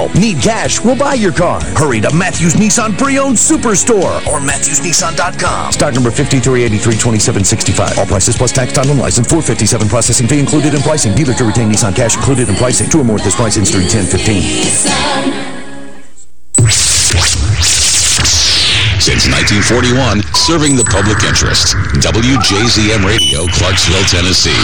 help. Need cash? We'll buy your car. Hurry to Matthews Nissan Pre-Owned Superstore or MatthewsNissan.com. Stock number 53832765. All prices plus tax, time, and license. 457 processing fee included in pricing. Dealer to retain Nissan cash included in pricing. Two or more at this price, injury 1015. Since 1941, serving the public interest. WJZM Radio, Clarksville, Tennessee.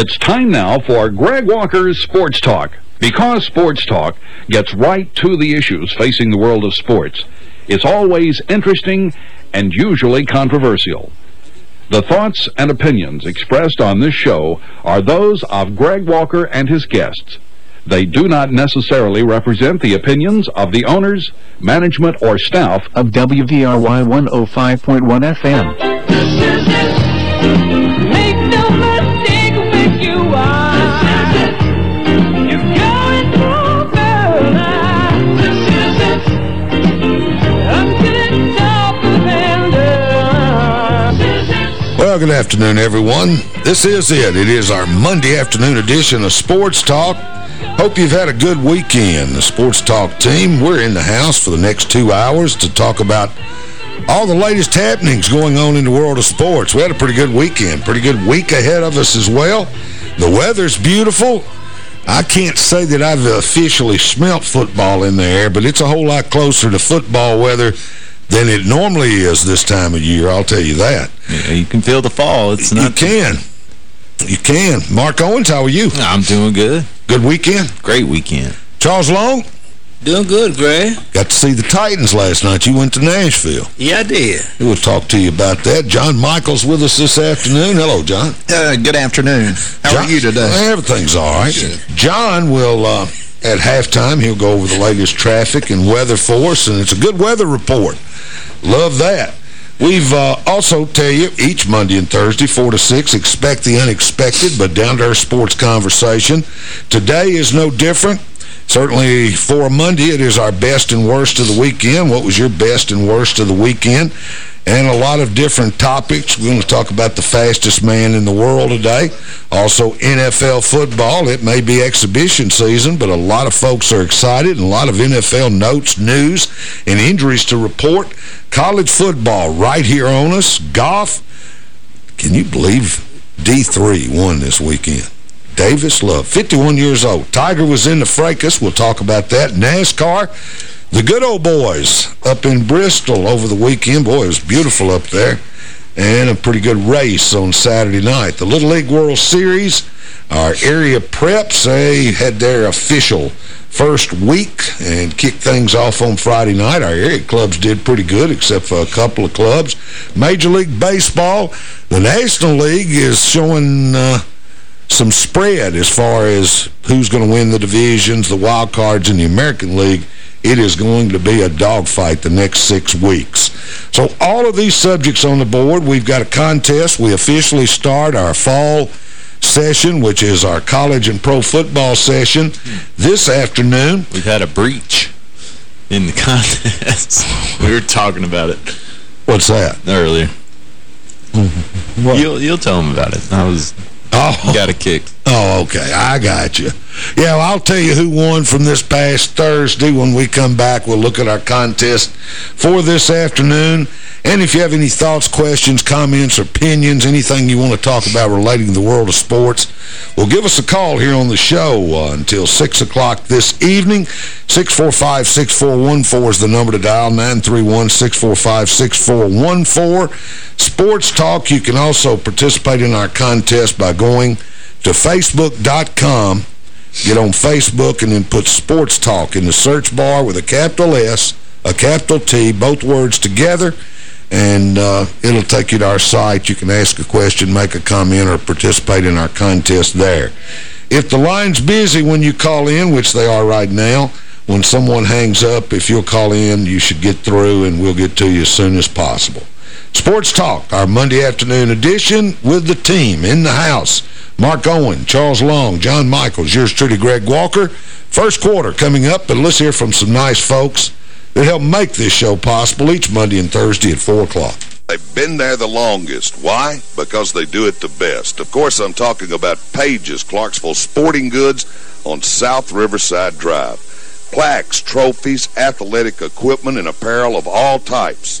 It's time now for Greg Walker's Sports Talk. Because Sports Talk gets right to the issues facing the world of sports, it's always interesting and usually controversial. The thoughts and opinions expressed on this show are those of Greg Walker and his guests. They do not necessarily represent the opinions of the owners, management, or staff of WVRY 105.1 FM. Good afternoon, everyone. This is it. It is our Monday afternoon edition of Sports Talk. Hope you've had a good weekend. The Sports Talk team, we're in the house for the next two hours to talk about all the latest happenings going on in the world of sports. We had a pretty good weekend, pretty good week ahead of us as well. The weather's beautiful. I can't say that I've officially smelt football in the air, but it's a whole lot closer to football weather than it normally is this time of year, I'll tell you that. Yeah, you can feel the fall. It's not You can. You can. Mark Owens, how are you? I'm doing good. Good weekend? Great weekend. Charles Long? Doing good, Greg. Got to see the Titans last night. You went to Nashville. Yeah, I did. We'll talk to you about that. John Michael's with us this afternoon. Hello, John. Uh, good afternoon. How John, are you today? Everything's all right. John will, uh, at halftime, he'll go over the latest traffic and weather for us, and it's a good weather report. Love that. We've uh, also tell you each Monday and Thursday, 4 to 6, expect the unexpected, but down-to-earth sports conversation. Today is no different. Certainly for Monday, it is our best and worst of the weekend. What was your best and worst of the weekend? And a lot of different topics. We're going to talk about the fastest man in the world today. Also, NFL football. It may be exhibition season, but a lot of folks are excited and a lot of NFL notes, news, and injuries to report. College football right here on us. Golf. Can you believe D3 won this weekend? Davis Love, 51 years old. Tiger was in the fracas. We'll talk about that. NASCAR. The good old boys up in Bristol over the weekend. Boy, it was beautiful up there. And a pretty good race on Saturday night. The Little League World Series, our area preps, they had their official first week and kicked things off on Friday night. Our area clubs did pretty good, except for a couple of clubs. Major League Baseball, the National League is showing... Uh, some spread as far as who's going to win the divisions, the wild cards in the American League. It is going to be a dogfight the next six weeks. So all of these subjects on the board, we've got a contest. We officially start our fall session, which is our college and pro football session this afternoon. We've had a breach in the contest. we were talking about it. What's that? Earlier. What? You'll, you'll tell them about it. I was... Oh. Got a kick. Oh, okay. I got you. Yeah, well, I'll tell you who won from this past Thursday. When we come back, we'll look at our contest for this afternoon. And if you have any thoughts, questions, comments, opinions, anything you want to talk about relating to the world of sports, well, give us a call here on the show uh, until 6 o'clock this evening. 645-6414 is the number to dial, 931-645-6414. Sports Talk, you can also participate in our contest by going to Facebook.com, get on Facebook, and then put Sports Talk in the search bar with a capital S, a capital T, both words together, and uh, it'll take you to our site. You can ask a question, make a comment, or participate in our contest there. If the line's busy when you call in, which they are right now, when someone hangs up, if you'll call in, you should get through, and we'll get to you as soon as possible. Sports Talk, our Monday afternoon edition with the team in the house. Mark Owen, Charles Long, John Michaels, yours truly, Greg Walker. First quarter coming up, but let's hear from some nice folks that help make this show possible each Monday and Thursday at 4 o'clock. They've been there the longest. Why? Because they do it the best. Of course, I'm talking about Page's Clarksville Sporting Goods on South Riverside Drive. Plaques, trophies, athletic equipment, and apparel of all types.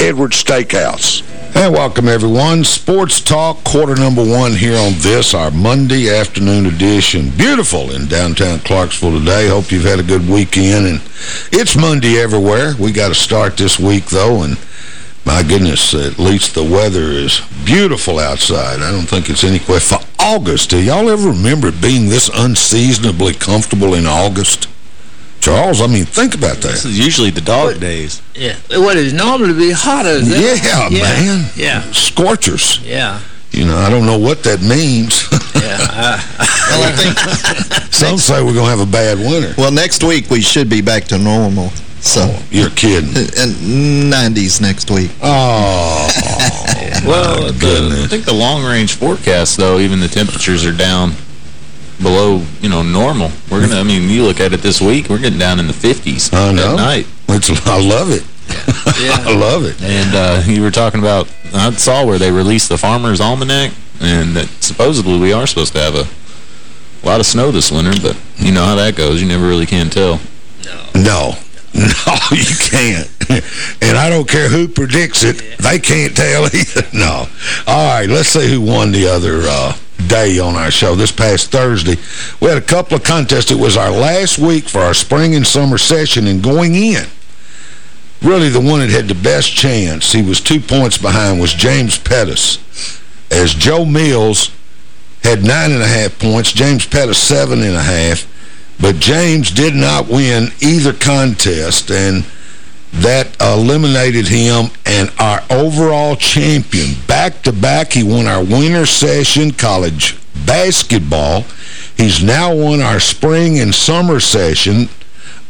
Edwards Steakhouse. And welcome, everyone. Sports Talk, quarter number one here on this, our Monday afternoon edition. Beautiful in downtown Clarksville today. Hope you've had a good weekend. And it's Monday everywhere. We got to start this week, though, and my goodness, at least the weather is beautiful outside. I don't think it's any question. For August, do y'all ever remember being this unseasonably comfortable in August? Charles, I mean, think about that. This is usually the dog what, days. Yeah. What is normally be hotter yeah, yeah, man. Yeah. Scorchers. Yeah. You know, I don't know what that means. yeah. I, well, I think Some next, say we're going to have a bad winter. Well, next week we should be back to normal. So oh, You're kidding. Uh, and 90s next week. Oh. well, the, I think the long-range forecast, though, even the temperatures are down below, you know, normal. We're going to, I mean, you look at it this week, we're getting down in the 50s I know. at night. It's, I love it. Yeah. I love it. And uh, you were talking about, I saw where they released the Farmer's Almanac, and that supposedly we are supposed to have a lot of snow this winter, but you know how that goes. You never really can tell. No. No. No, you can't. and I don't care who predicts it. They can't tell either. No. All right, let's see who won the other uh, day on our show this past Thursday. We had a couple of contests. It was our last week for our spring and summer session, and going in, really the one that had the best chance, he was two points behind, was James Pettis. As Joe Mills had nine and a half points, James Pettis seven and a half, but James did not win either contest, and that eliminated him and our overall champion. Back-to-back, -back, he won our winter session college basketball. He's now won our spring and summer session,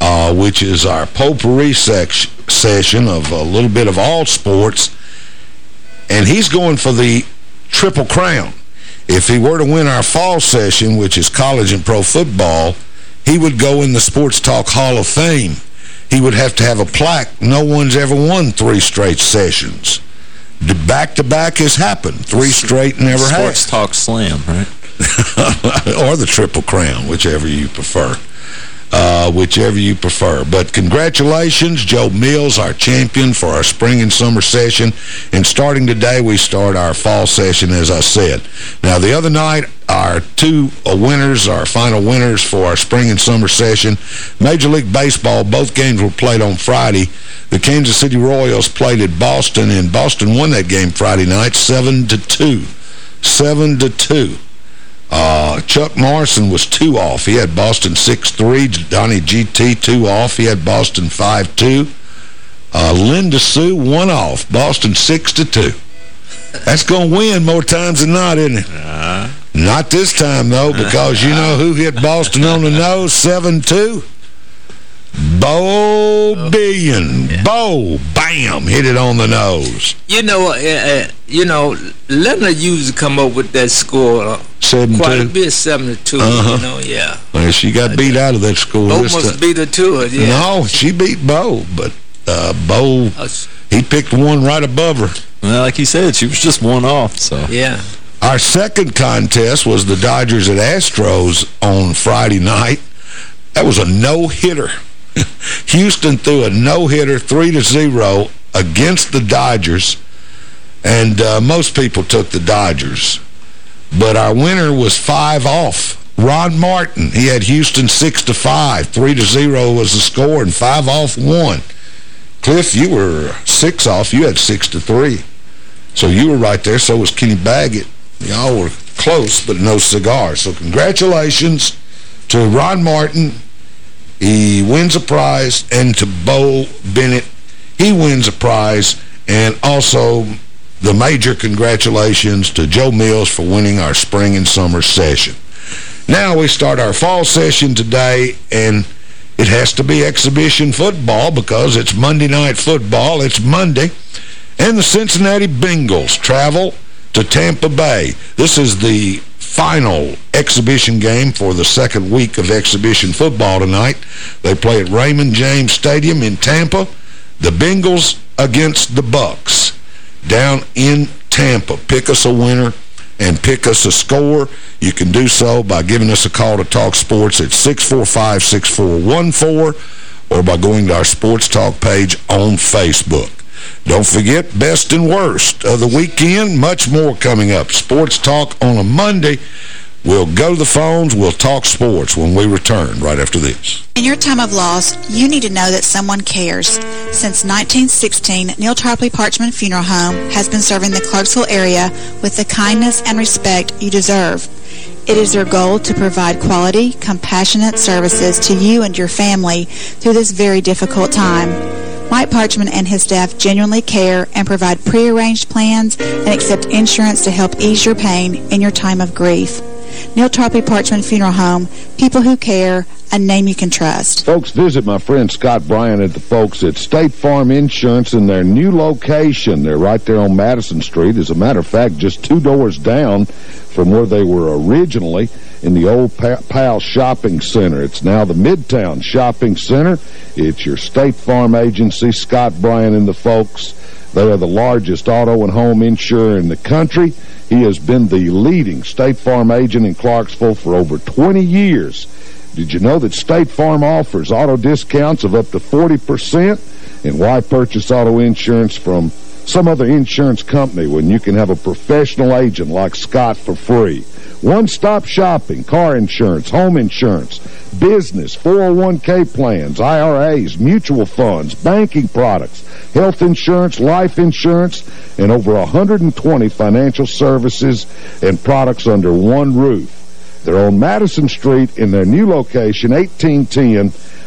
uh, which is our potpourri session of a little bit of all sports. And he's going for the Triple Crown. If he were to win our fall session, which is college and pro football, he would go in the Sports Talk Hall of Fame. He would have to have a plaque. No one's ever won three straight sessions. Back-to-back -back has happened. Three straight never Sports has. Sports Talk Slam, right? or the Triple Crown, whichever you prefer uh, whichever you prefer. But congratulations, Joe Mills, our champion for our spring and summer session. And starting today, we start our fall session, as I said. Now, the other night, our two uh, winners, our final winners for our spring and summer session, Major League Baseball, both games were played on Friday. The Kansas City Royals played at Boston, and Boston won that game Friday night 7 to two, 7-2. to two. Uh, Chuck Morrison was two off. He had Boston 6-3. Donnie GT two off. He had Boston 5-2. Uh, Linda Sue one off. Boston 6-2. That's going to win more times than not, isn't it? Uh, not this time, though, because you know who hit Boston on the nose? 7-2? Bo oh. Billion. Yeah. Bo, bam, hit it on the nose. You know, uh, uh, you know, Leonard used to come up with that score uh, seven quite a bit, 72, -huh. you know, yeah. Well, she got beat out of that score Bo must time. beat her to it, yeah. No, she beat Bo, but uh, Bo, he picked one right above her. Well, like he said, she was just one off, so. Yeah. Our second contest was the Dodgers at Astros on Friday night. That was a no-hitter. Houston threw a no-hitter 3-0 against the Dodgers, and uh, most people took the Dodgers. But our winner was five off. Ron Martin, he had Houston 6 to 5. 3 to 0 was the score, and 5 off one. Cliff, you were 6 off. You had 6 to 3. So you were right there. So was Kenny Baggett. Y'all were close, but no cigar. So congratulations to Ron Martin, he wins a prize, and to Bo Bennett, he wins a prize, and also the major congratulations to Joe Mills for winning our spring and summer session. Now we start our fall session today, and it has to be exhibition football because it's Monday night football. It's Monday. And the Cincinnati Bengals travel to Tampa Bay. This is the final exhibition game for the second week of exhibition football tonight. They play at Raymond James Stadium in Tampa. The Bengals against the Bucks down in Tampa. Pick us a winner and pick us a score. You can do so by giving us a call to Talk Sports at 645-6414 or by going to our Sports Talk page on Facebook. Don't forget, best and worst of the weekend. Much more coming up. Sports Talk on a Monday. We'll go to the phones. We'll talk sports when we return right after this. In your time of loss, you need to know that someone cares. Since 1916, Neal Tarpley Parchman Funeral Home has been serving the Clarksville area with the kindness and respect you deserve. It is their goal to provide quality, compassionate services to you and your family through this very difficult time. Mike Parchman and his staff genuinely care and provide prearranged plans and accept insurance to help ease your pain in your time of grief. Neal Tarpley Parchman Funeral Home, people who care, a name you can trust. Folks, visit my friend Scott Bryan at the folks at State Farm Insurance in their new location. They're right there on Madison Street. As a matter of fact, just two doors down from where they were originally in the old Pal Shopping Center. It's now the Midtown Shopping Center. It's your State Farm agency, Scott Bryan and the folks. They are the largest auto and home insurer in the country. He has been the leading State Farm agent in Clarksville for over 20 years. Did you know that State Farm offers auto discounts of up to 40%? And why purchase auto insurance from some other insurance company when you can have a professional agent like Scott for free? One-stop shopping, car insurance, home insurance, business, 401k plans, IRAs, mutual funds, banking products, health insurance, life insurance, and over 120 financial services and products under one roof. They're on Madison Street in their new location, 1810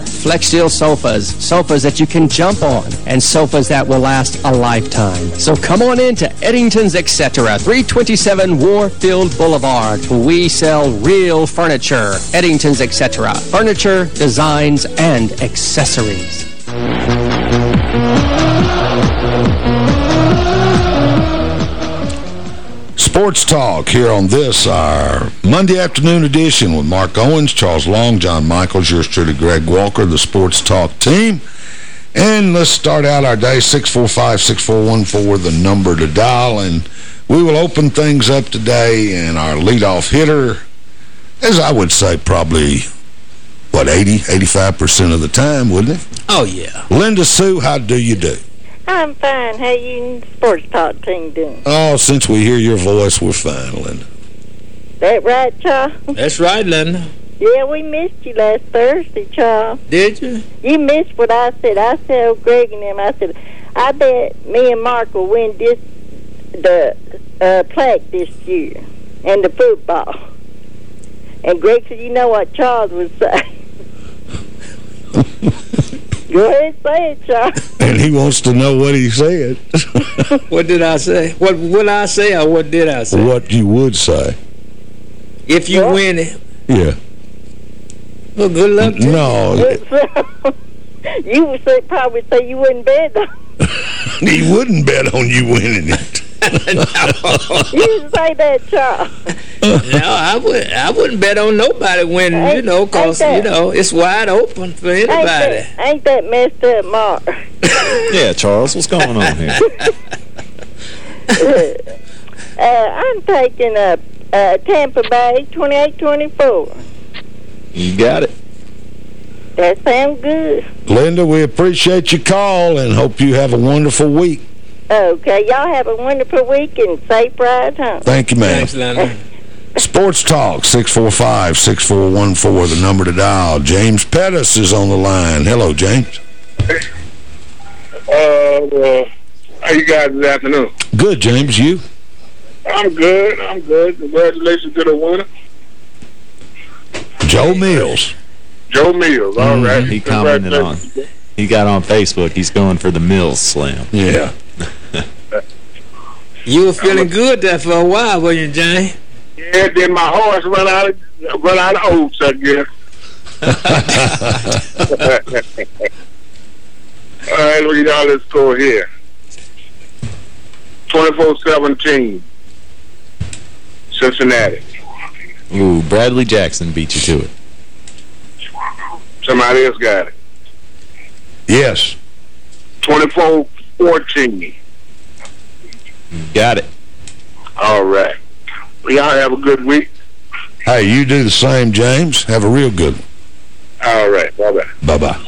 Flexsteel sofas, sofas that you can jump on, and sofas that will last a lifetime. So come on in to Eddington's Etc. 327 Warfield Boulevard. We sell real furniture, Eddington's Etc. Furniture, designs, and accessories. Sports Talk here on this, our Monday afternoon edition with Mark Owens, Charles Long, John Michaels, yours truly, Greg Walker, the Sports Talk team. And let's start out our day, 645-6414, the number to dial. And we will open things up today, and our leadoff hitter, as I would say, probably, what, 80, 85% of the time, wouldn't it? Oh, yeah. Linda Sue, how do you do? I'm fine. How you and sports talk team doing? Oh, since we hear your voice, we're fine, Linda. That right, Charles? That's right, Linda. Yeah, we missed you last Thursday, Charles. Did you? You missed what I said. I told Greg and them, I said, I bet me and Mark will win this the uh, plaque this year and the football. And Greg said, you know what Charles would say. Go ahead and say it, Charles. And he wants to know what he said. what did I say? What would I say or what did I say? What you would say. If you win it. Yeah. Well, good luck to No. you. you would say, probably say you wouldn't bet on he wouldn't bet on you winning it. You say that, Charles. no, I would. I wouldn't bet on nobody winning. you know, cause you know it's wide open for Ain't anybody. that, ain't that messed up, Mark? Yeah, Charles, what's going on here? uh, I'm taking a, uh Tampa Bay 28-24. You got it. That sounds good. Linda, we appreciate your call and hope you have a wonderful week. Okay, y'all have a wonderful week and safe ride home. Thank you, ma'am. Thanks, Linda. Sports Talk, 645-6414, the number to dial. James Pettis is on the line. Hello, James. Uh, uh, how you guys this afternoon? Good, James. You? I'm good. I'm good. Congratulations to the winner, Joe Mills. Joe Mills. All Mhm, right. He commented on, he got on Facebook, he's going for the Mills Slam. Yeah. You were feeling good there for a while, were you, Jane? Yeah, then my horse run out of run out of oats, I guess. All right, look at y'all. Let's score here. 24-17. Cincinnati. Ooh, Bradley Jackson beat you to it. Somebody else got it. Yes. 24-14. Got it. All right. Well, y'all have a good week. Hey, you do the same, James. Have a real good one. All right. Bye-bye. Bye-bye.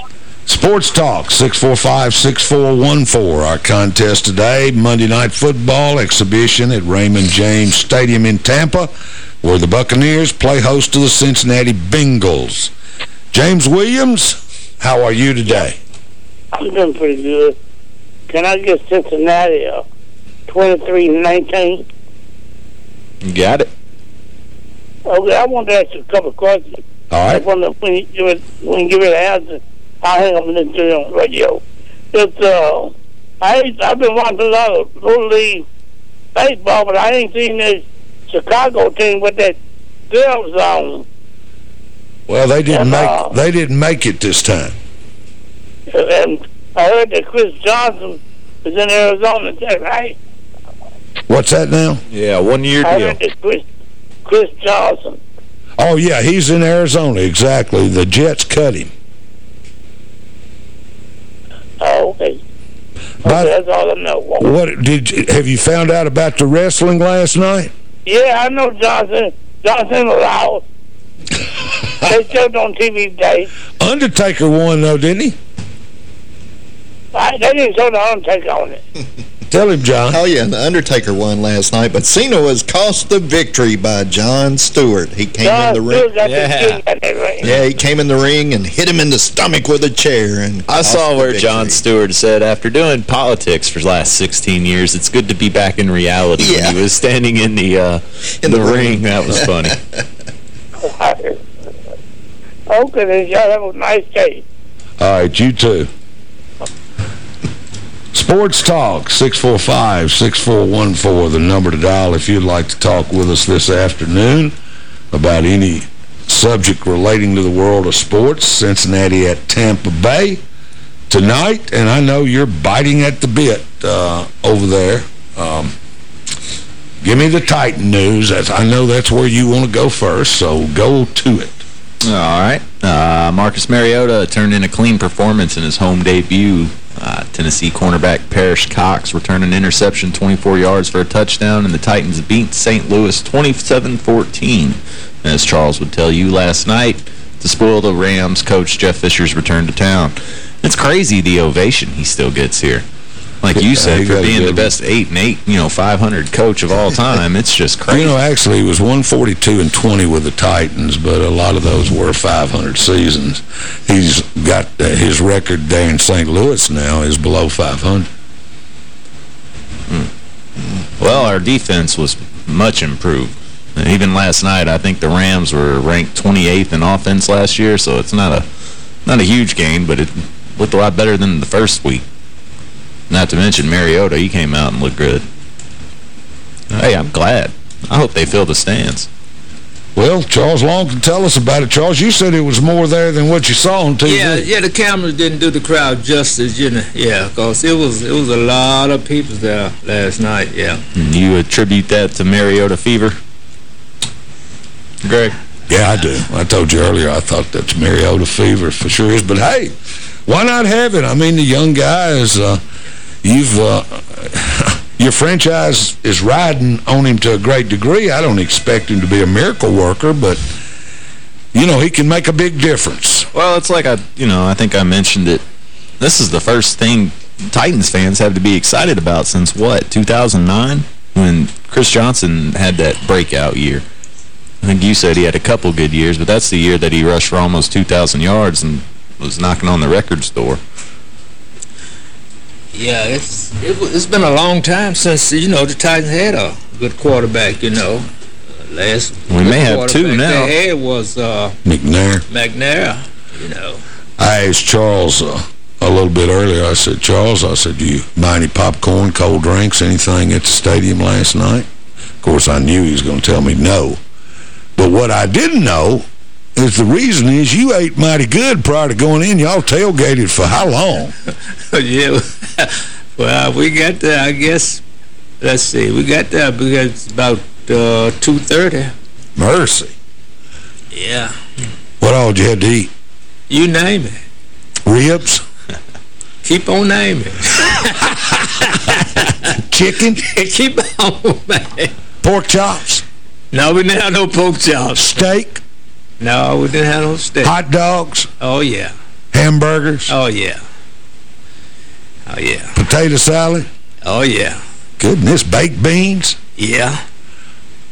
Sports Talk, 645-6414. Our contest today, Monday Night Football exhibition at Raymond James Stadium in Tampa, where the Buccaneers play host to the Cincinnati Bengals. James Williams, how are you today? I'm doing pretty good. Can I get Cincinnati uh, 23-19? You got it. Okay, I want to ask you a couple of questions. All right. I wonder when you give it, when you give it an answer, I'll hang up and listen to you on the radio. It's, uh, I, I've been watching a lot of Little League baseball, but I ain't seen this Chicago team with that girls zone. Well, they didn't And, uh, make they didn't make it this time. And I heard that Chris Johnson is in Arizona, right? What's that now? Yeah, one-year I deal. heard that Chris, Chris Johnson. Oh, yeah, he's in Arizona, exactly. The Jets cut him. Oh, okay. But- okay, that's all I know. What did you, have you found out about the wrestling last night? Yeah, I know Johnson. Johnson was out. they showed on TV today. Undertaker won, though, didn't he? I, they didn't show the Undertaker on it. Tell him, John. Oh, yeah, the Undertaker won last night, but Cena was cost the victory by Jon Stewart. He came John in the ring. Stewart got the king at that ring. Yeah, he came in the ring and hit him in the stomach with a chair. and I saw where victory. Jon Stewart said, after doing politics for the last 16 years, it's good to be back in reality. Yeah. When he was standing in the uh, In the, the ring. ring. that was funny. Okay, then y'all have a nice day. All right, you too. Sports Talk, 645-6414, the number to dial if you'd like to talk with us this afternoon about any subject relating to the world of sports. Cincinnati at Tampa Bay tonight, and I know you're biting at the bit uh, over there. Um, give me the Titan news. That's, I know that's where you want to go first, so go to it. All right. Uh, Marcus Mariota turned in a clean performance in his home debut. Uh, Tennessee cornerback Perrish Cox returned an interception 24 yards for a touchdown, and the Titans beat St. Louis 27-14. As Charles would tell you last night, to spoil the Rams, coach Jeff Fisher's return to town. It's crazy the ovation he still gets here. Like you said, for being the best 8 and 8, you know, 500 coach of all time, it's just crazy. You know, actually, he was 142 and 20 with the Titans, but a lot of those were 500 seasons. He's got uh, his record there in St. Louis now is below 500. Well, our defense was much improved. Even last night, I think the Rams were ranked 28th in offense last year, so it's not a not a huge gain, but it looked a lot better than the first week. Not to mention Mariota, he came out and looked good. Hey, I'm glad. I hope they fill the stands. Well, Charles Long can tell us about it. Charles, you said it was more there than what you saw on TV. Yeah, yeah, the cameras didn't do the crowd justice, you know. Yeah, because it was, it was a lot of people there last night, yeah. And you attribute that to Mariota fever? Greg? Yeah, I do. I told you earlier I thought that's Mariota fever for sure is. But, hey, why not have it? I mean, the young guy is, uh, you've, uh, your franchise is riding on him to a great degree. I don't expect him to be a miracle worker, but, you know, he can make a big difference. Well, it's like I, you know, I think I mentioned it. This is the first thing Titans fans have to be excited about since, what, 2009? When Chris Johnson had that breakout year. I think you said he had a couple good years, but that's the year that he rushed for almost 2,000 yards and was knocking on the records door. Yeah, it's it, it's been a long time since, you know, the Titans had a good quarterback, you know. Uh, last We may have two now. They had was uh, McNair. McNair, you know. I asked Charles uh, a little bit earlier. I said, Charles, I said, do you buy any popcorn, cold drinks, anything at the stadium last night? Of course, I knew he was going to tell me no. But what I didn't know is the reason is you ate mighty good prior to going in. Y'all tailgated for how long? yeah. well, we got there, I guess, let's see, we got there because it's about uh, 2.30. Mercy. Yeah. What all did you have to eat? You name it. Ribs? Keep on naming. Chicken? Keep on, man. Pork chops? No, we didn't have no pork chops. Steak? No, we didn't have no steak. Hot dogs? Oh, yeah. Hamburgers? Oh, yeah. Oh, yeah. Potato salad? Oh, yeah. Goodness, baked beans? Yeah.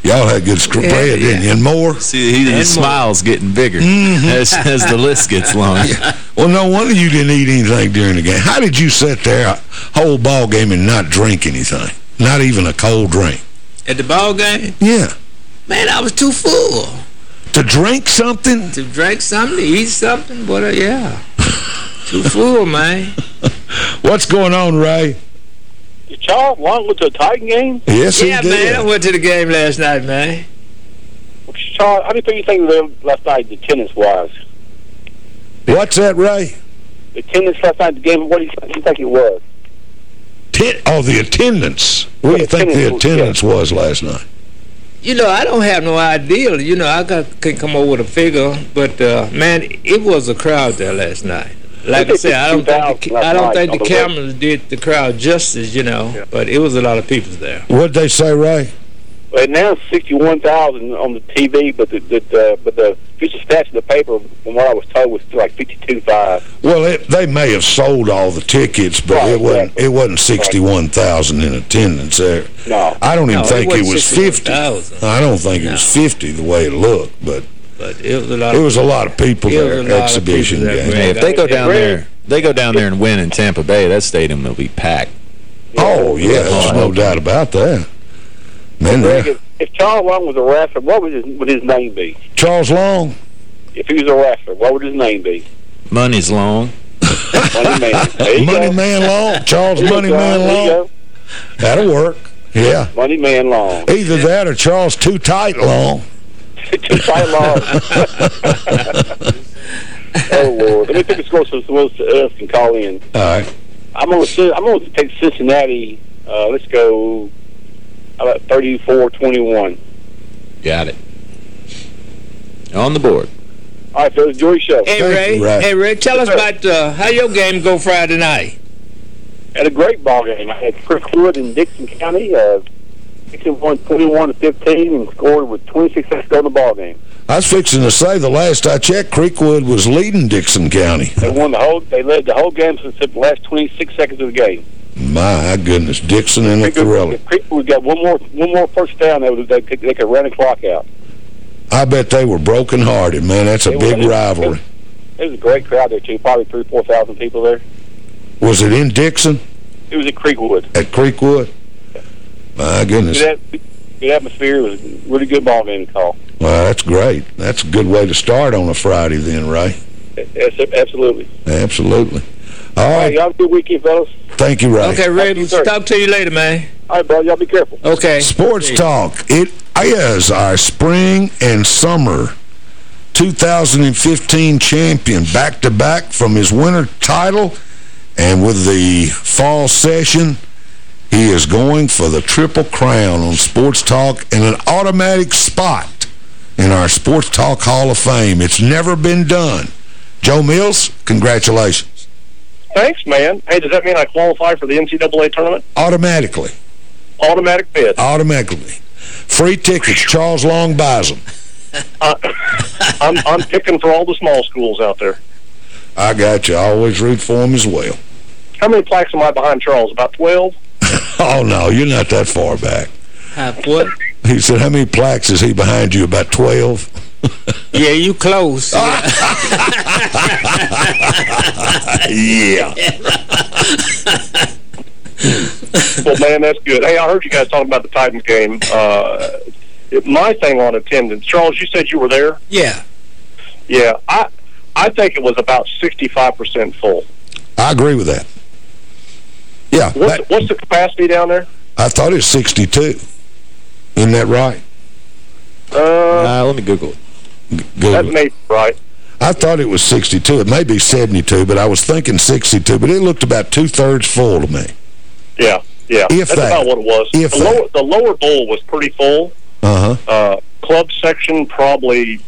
Y'all had good spread, Yeah, didn't you? And more? See, he, his smile's getting bigger mm-hmm. as, as the list gets long. Well, no wonder you didn't eat anything during the game. How did you sit there a whole ball game and not drink anything? Not even a cold drink? At the ball game? Yeah. Man, I was too full. To drink something? To drink something, to eat something, but uh, yeah. too full, man. What's going on, Ray? Charles Long went to a Titan game? Yes, yeah, he did. man, I went to the game last night, man. Charles, how do you think of them last night, the tennis-wise? What's that, Ray? The tennis last night, the game, what do you, what do you think it was? Ten oh, the attendance. What do you think the Attendance, attendance was last night? You know, I don't have no idea. You know, I got can come up with a figure, but uh, man, it was a crowd there last night. Like I said, I don't think the, I don't think the cameras did the crowd justice. You know, but it was a lot of people there. What'd they say, Ray? Well, now it's 61,000 on the TV, but the, the, the but the official stats in the paper, from what I was told, was like 52.5. Well, it, they may have sold all the tickets, but Right, it wasn't it wasn't 61,000 in attendance there. No. I don't even No, think it, wasn't was 50. 61,000. I don't think it was 50 the way it looked, but But it was a lot. it of, was a lot of people It was there. a lot of Exhibition people game. Hey, if they go down there, they go down there and win in Tampa Bay, that stadium will be packed. Oh, yeah, there's no doubt about that. Man, Greg, there- if, if Charles Long was a wrestler, what would his, would his name be? Charles Long, If he was a wrestler, what would his name be? Money's long. Money Man. There Money go. Man Long, Charles There Money go. Man There Long. That'll work. Yeah. Money Man Long. Either that or Charles Too Tight Long. Too tight long. oh Lord! Let me pick a score so someone else can call in. All right. I'm gonna I'm gonna take Cincinnati. Uh, let's go. How about 34-21? Got it. On the board. All right, so it's your show. Hey Ray, hey Ray, tell us about uh, how your game go Friday night. Had a great ball game. I had Creekwood in Dickson County. Uh, Dickson won 21 to 15 and scored with 26 seconds to go in the ball game. I was fixing to say the last I checked, Creekwood was leading Dickson County. They won the whole. They led the whole game since the last 26 seconds of the game. My goodness, Dickson and the Thorelli. Creekwood got one more one more first down. They, they, could, they could run the clock out. I bet they were broken-hearted, man. That's a They big were- rivalry. There was a great crowd there too. Probably three, four thousand people there. Was it in Dickson It was at Creekwood. at Creekwood? My goodness. Good, good atmosphere. It was a really good ball game call. Well, that's great. That's a good way to start on a Friday then, right? Yes, absolutely. Absolutely. All All right, right. y'all have a good weekend, fellas. Thank you, Ray. Okay, Ray, Yes, sir. talk to you later, man. All right, bro. Y'all be careful. Okay. Sports Talk. It is our spring and summer 2015 champion back-to-back from his winter title. And with the fall session, he is going for the Triple Crown on Sports Talk and an automatic spot in our Sports Talk Hall of Fame. It's never been done. Joe Mills, congratulations. Thanks, man. Hey, does that mean I qualify for the NCAA tournament? Automatically. Automatic bid. Automatically. Free tickets. Charles Long buys them. Uh, I'm, I'm picking for all the small schools out there. I got you. I always root for them as well. How many plaques am I behind Charles? About 12? Oh, no, you're not that far back. Half what? He said, how many plaques is he behind you? About 12? Yeah, you close. yeah. well, man, that's good. Hey, I heard you guys talking about the Titans game. Uh, my thing on attendance, Charles, you said you were there? Yeah. Yeah, I I think it was about 65% full. I agree with that. Yeah. What's, that- what's the capacity down there? I thought it was 62. Isn't that right? Uh, let me Google it. Google that it. may right. I thought it was 62. It may be 72, but I was thinking 62. But it looked about two-thirds full to me. Yeah, yeah. If That's that. about what it was. If the, lower, the lower bowl was pretty full. Uh-huh. Uh, club section probably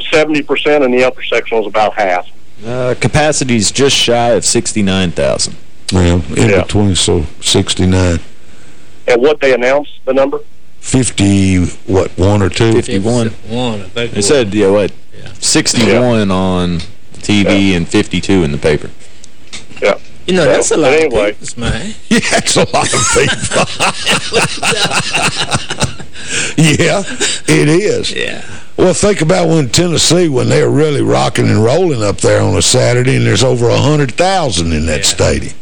70%, and the upper section was about half. Uh, capacity's just shy of 69,000. Well, in between, so 69. And what they announced, the number? 50, what, one or two? 51. One, I think It said, yeah, what, yeah. 61 on TV and 52 in the paper. Yeah. You know, Well, that's a lot but of anyway. people, man. Yeah, that's a lot of people. yeah, it is. Yeah. Well, think about when Tennessee, when they're really rocking and rolling up there on a Saturday, and there's over a 100,000 in that stadium.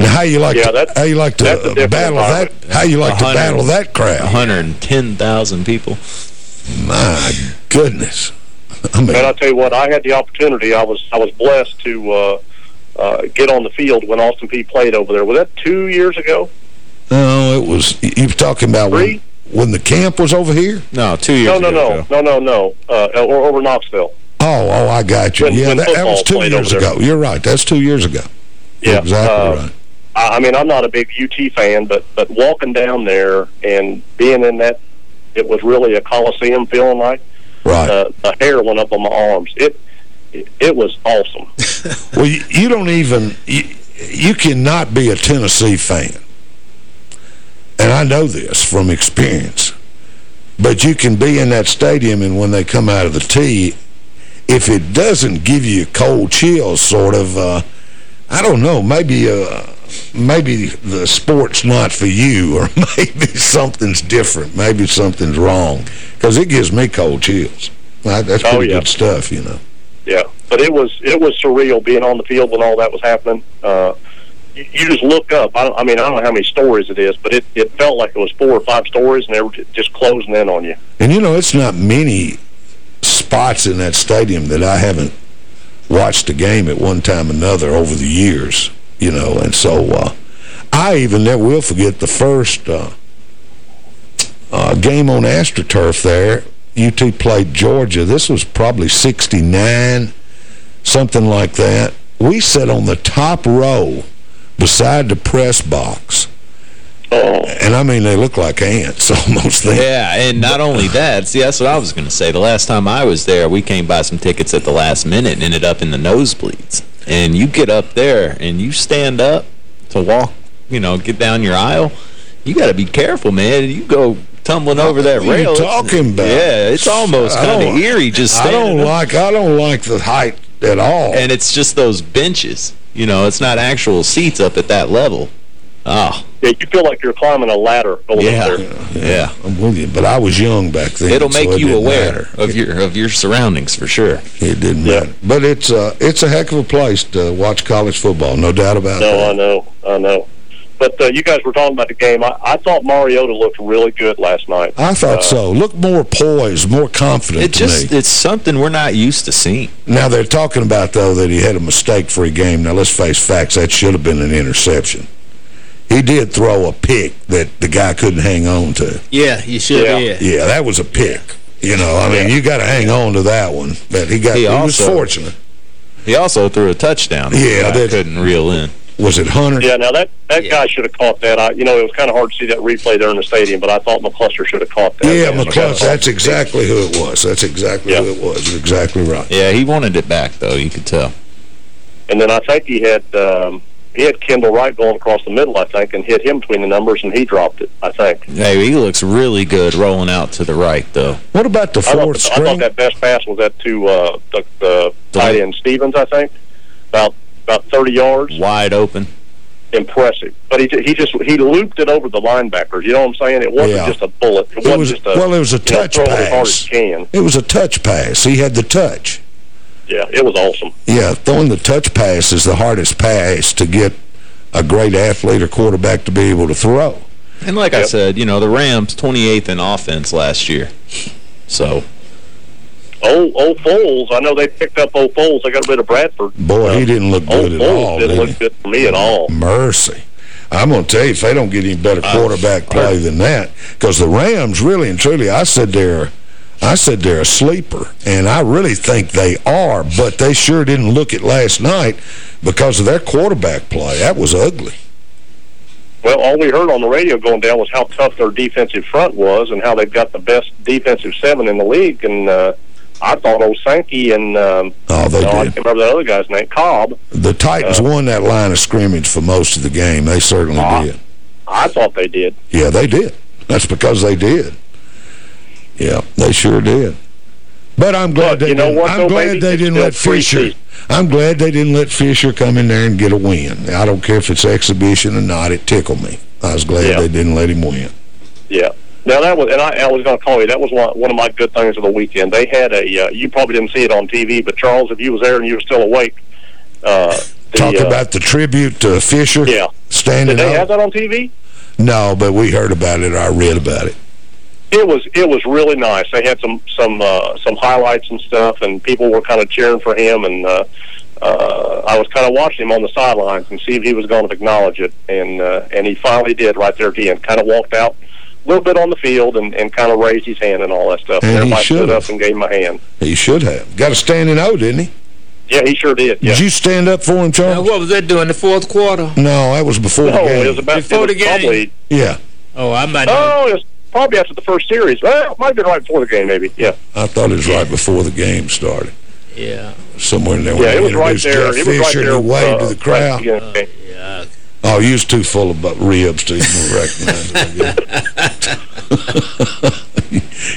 Now, how you like Yeah, to, how you like to that's a uh, different battle that? environment. How you like to battle that crowd? 110,000 people. My goodness. I mean, And I'll tell you what, I had the opportunity. I was I was blessed to uh, uh, get on the field when Austin Peay played over there. Was that two years ago? no, it was, you were talking about when, when the camp was over here? No, two years No, no, ago. no, no, no, no. Uh, or over Knoxville. Oh, oh, I got you. When- yeah, when that, that was two years over there. ago. You're right. That's two years ago. Yeah, Exactly uh, right. I I mean, I'm not a big UT fan, but but walking down there and being in that, it was really a coliseum feeling like. Right. Uh, the hair went up on my arms. It it, it was awesome. well, you, you don't even... You, you cannot be a Tennessee fan. And I know this from experience. But you can be in that stadium, and when they come out of the tee, if it doesn't give you a cold chills, sort of, uh, I don't know, maybe uh, maybe the sport's not for you, or maybe something's different. Maybe something's wrong. Because it gives me cold chills. That's pretty Oh, yeah. good stuff, you know. Yeah, but it was it was surreal being on the field when all that was happening. Uh, you, you just look up. I, I mean, I don't know how many stories it is, but it it felt like it was four or five stories, and they were just closing in on you. And, you know, it's not many spots in that stadium that I haven't watched the game at one time or another over the years, you know. And so uh, I even never will forget the first uh, uh, game on AstroTurf there. UT played Georgia. This was probably 69, something like that. We sat on the top row beside the press box. And I mean, they look like ants almost. Yeah, and not only that, see, that's what I was going to say. The last time I was there, we came by some tickets at the last minute and ended up in the nosebleeds. And you get up there and you stand up to walk, you know, get down your aisle, you got to be careful, man. You go tumbling over that What are you rail. talking about? Yeah, it's almost kind of eerie just I don't up. like I don't like the height at all. And it's just those benches. You know, it's not actual seats up at that level. Oh, Yeah, you feel like you're climbing a ladder going yeah, up there. yeah. I'm with you, but I was young back then. It'll so make it you didn't aware matter. of your of your surroundings for sure. It didn't matter. But it's uh, it's a heck of a place to watch college football, no doubt about it. No, that. I know, I know. But uh, you guys were talking about the game. I, I thought Mariota looked really good last night. I thought Uh, so. Look more poised, more confident It to just me. it's something we're not used to seeing. Now, they're talking about, though, that he had a mistake-free game. Now, let's face facts. That should have been an interception. He did throw a pick that the guy couldn't hang on to. Yeah, you should Yeah. have. Yeah, that was a pick. You know, I mean, you got to hang on to that one. But he got He he, was fortunate. He also threw a touchdown. Yeah, that I that- couldn't reel in. Was it Hunter? Yeah, now that that guy should have caught that. I, you know, it was kind of hard to see that replay there in the stadium, but I thought McCluster should have caught that. Yeah, That was That's exactly who it was. That's exactly who it was. You're exactly right. Yeah, he wanted it back though. You could tell. And then I think he had um, he had Kendall Wright going across the middle, I think, and hit him between the numbers, and he dropped it. I think. Hey, he looks really good rolling out to the right though. What about the I thought, I thought that best pass was that to uh, the, the tight end Stevens, I think, about about 30 yards. Wide open. Impressive, but he he just he looped it over the linebackers. You know what I'm saying? It wasn't Yeah. just a bullet. It, It wasn't was, just a well, it was a you know, touch as hard as pass. can. It was a touch pass. He had the touch. Yeah, it was awesome. Yeah, throwing the touch pass is the hardest pass to get a great athlete or quarterback to be able to throw. And like I said, you know, the Rams 28th in offense last year. So, Old old Foles, I know they picked up old Foles. They got rid of Bradford. Boy, he didn't look Old good at Foles all, didn't did look he? good for me at all. Mercy. I'm going to tell you, if they don't get any better quarterback play than that, because the Rams, really and truly, I said they're, I said they're a sleeper, and I really think they are, but they sure didn't look it last night because of their quarterback play. That was ugly. Well, all we heard on the radio going down was how tough their defensive front was and how they've got the best defensive seven in the league. And uh, I thought old Sankey and um, Oh, they no, I did. can't remember that other guy's name, Cobb. The Titans Uh, won that line of scrimmage for most of the game. They certainly Ah. did. I thought they did. Yeah, they did. That's because they did. Yeah, they sure did. But I'm glad But they you know didn't, what, I'm though, glad baby? they didn't let Fisher. I'm glad they didn't let Fisher come in there and get a win. I don't care if it's exhibition or not, it tickled me. I was glad Yeah. they didn't let him win. Yeah. Now that was, and I, I was going to call you. That was one, one of my good things of the weekend. They had a. Uh, you probably didn't see it on TV, but Charles, if you was there and you were still awake, uh, the, Talk uh, about the tribute to Fisher Yeah. standing Did they have that on TV? No, but we heard about it or I read about it. It was it was really nice. They had some some uh, some highlights and stuff, and people were kind of cheering for him. And uh, uh, I was kind of watching him on the sidelines and see if he was going to acknowledge it, and uh, and he finally did right there at the end. Kind of walked out a little bit on the field and, and kind of raised his hand and all that stuff. And he everybody stood should've. up and gave him a hand. He should have. Got a standing O, didn't he? Yeah, he sure did. Yeah. Did you stand up for him, Charles? Now, what was that doing the fourth quarter? No, that was before no, the game. it was about Before it was the game? Probably, yeah. Oh, I might not. oh, it was probably after the first series. Well, it might have been right before the game, maybe. Yeah. I thought it was right before the game started. Yeah. Somewhere in there. Yeah, it was right there. Jeff It was right Fisher, there. and he waved uh, to the crowd. at the beginning of the game. Yeah. Oh, you was too full of bu- ribs to even recognize it.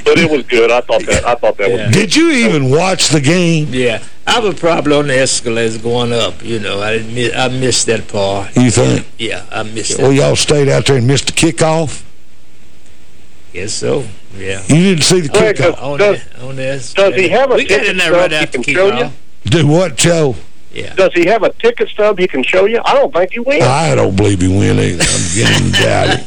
But it was good. I thought that. I thought that Yeah. was. Did you even watch the game? Yeah. I was probably on the escalators going up, you know. I didn't miss, I missed that part. You think? Yeah, I missed that. Well, y'all stayed out there and missed the kickoff? Guess so. Yeah. You didn't see the Wait, kickoff? On Does- the, on the Does he have a We ticket stub right he can show you? kickoff. Do what, Joe? Yeah. Does he have a ticket stub he can show you? I don't think he will. I don't believe he win either. I'm beginning to doubt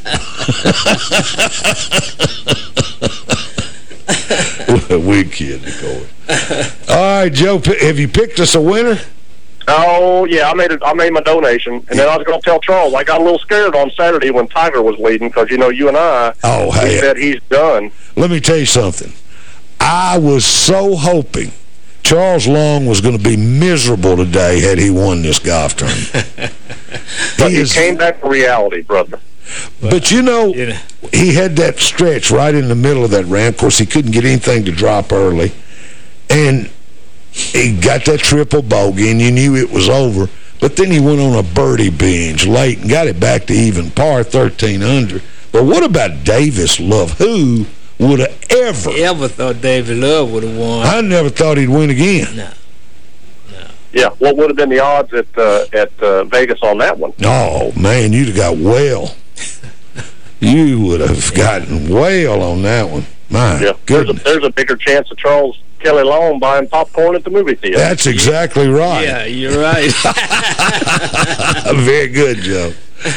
it. we kidding, Corey. All right, Joe, have you picked us a winner? Oh yeah, I made it. I made my donation, and then I was going to tell Charles. I got a little scared on Saturday when Tiger was leading because you know you and I. Oh, we hey. said he's done. Let me tell you something. I was so hoping Charles Long was going to be miserable today had he won this golf tournament. But He he is- came back to reality, brother. But you know, You know. he had that stretch right in the middle of that round. Of course, he couldn't get anything to drop early. And he got that triple bogey, and you knew it was over. But then he went on a birdie binge late and got it back to even par, 13 under. But what about Davis Love? Who would have ever... Ever thought David Love would have won? I never thought he'd win again. No. Yeah, what would have been the odds at uh, at uh, Vegas on that one? Oh, man, you'd have got well. you would have gotten well on that one. My Yeah, there's a, goodness. there's a bigger chance of Charles Kelly Long buying popcorn at the movie theater. That's exactly right. Yeah, you're right. Very good, Joe.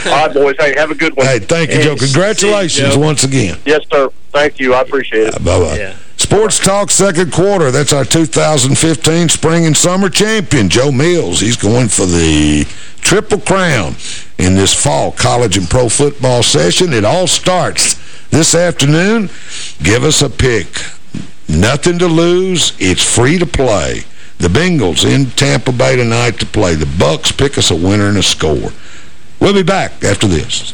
All right, boys. Hey, have a good one. Hey, thank you, Joe. Congratulations Joe. once again. Yes, sir. Thank you. I appreciate it. Bye-bye. Yeah. Sports Talk second quarter. That's our 2015 spring and summer champion, Joe Mills. He's going for the Triple Crown in this fall college and pro football session. It all starts this afternoon. Give us a pick. Nothing to lose. It's free to play. The Bengals in Tampa Bay tonight to play. The Bucks pick us a winner and a score. We'll be back after this.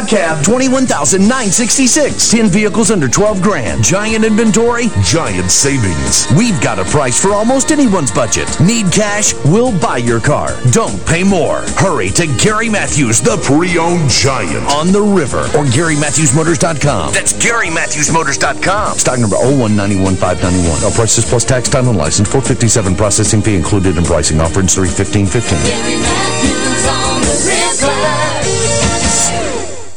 Cab, 21,966. 10 vehicles under 12 grand. Giant inventory, giant savings. We've got a price for almost anyone's budget. Need cash? We'll buy your car. Don't pay more. Hurry to Gary Matthews, the Pre-owned giant. on the river or GaryMatthewsMotors.com. That's GaryMatthewsMotors.com. Stock number 0191591. All prices plus tax, time, and license. 457 processing fee included in pricing. Offer in 31515.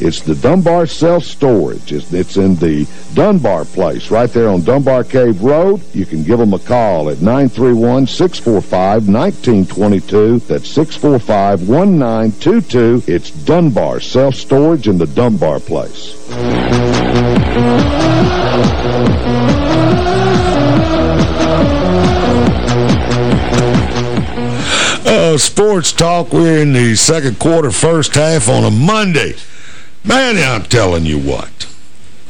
It's the Dunbar Self-Storage. It's, it's in the Dunbar place right there on Dunbar Cave Road. You can give them a call at 931-645-1922. That's 645-1922. It's Dunbar Self-Storage in the Dunbar place. Uh, sports talk. We're in the second quarter, first half on a Monday. Man, I'm telling you what.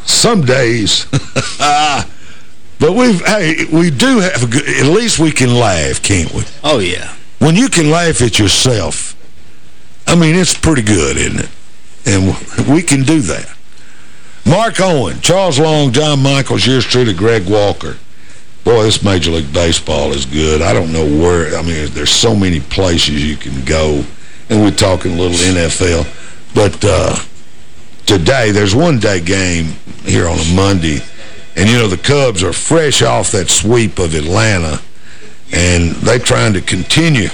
Some days, but we've hey, we do have a good. At least we can laugh, can't we? Oh yeah. When you can laugh at yourself, I mean, it's pretty good, isn't it? And we can do that. Mark Owen, Charles Long, John Michaels, yours truly, Greg Walker. Boy, this Major League Baseball is good. I don't know where, I mean, there's so many places you can go. And we're talking a little NFL. But uh, today, there's one-day game here on a Monday. And, you know, the Cubs are fresh off that sweep of Atlanta. And they're trying to continue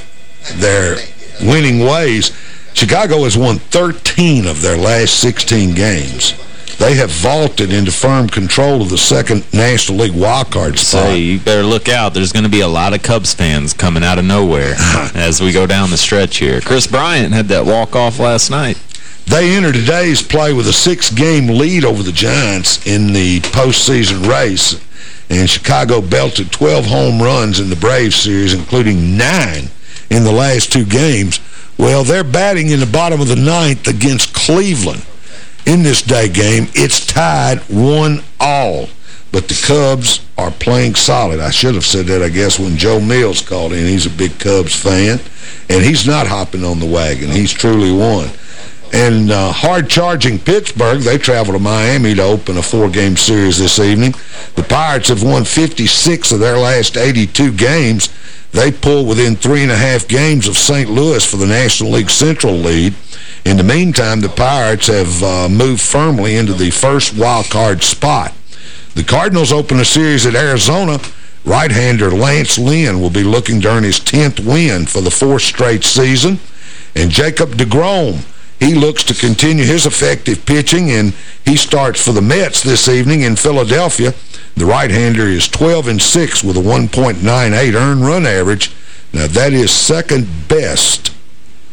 their winning ways. Chicago has won 13 of their last 16 games. They have vaulted into firm control of the second National League wildcard spot. Say, you better look out. There's going to be a lot of Cubs fans coming out of nowhere as we go down the stretch here. Kris Bryant had that walk-off last night. They enter today's play with a six-game lead over the Giants in the postseason race. And Chicago belted 12 home runs in the Braves series, including nine in the last two games. Well, they're batting in the bottom of the ninth against Cleveland in this day game. It's tied one all. But the Cubs are playing solid. I should have said that, I guess, when Joe Mills called in. He's a big Cubs fan, and he's not hopping on the wagon. He's truly won. And uh, hard-charging Pittsburgh, they travel to Miami to open a four-game series this evening. The Pirates have won 56 of their last 82 games. They pull within three and a half games of St. Louis for the National League Central lead. In the meantime, the Pirates have uh, moved firmly into the first wild card spot. The Cardinals open a series at Arizona. Right-hander Lance Lynn will be looking to earn his 10th win for the fourth straight season. And Jacob DeGrom, he looks to continue his effective pitching, and he starts for the Mets this evening in Philadelphia. The right-hander is 12 and 6 with a 1.98 earned run average. Now, that is second best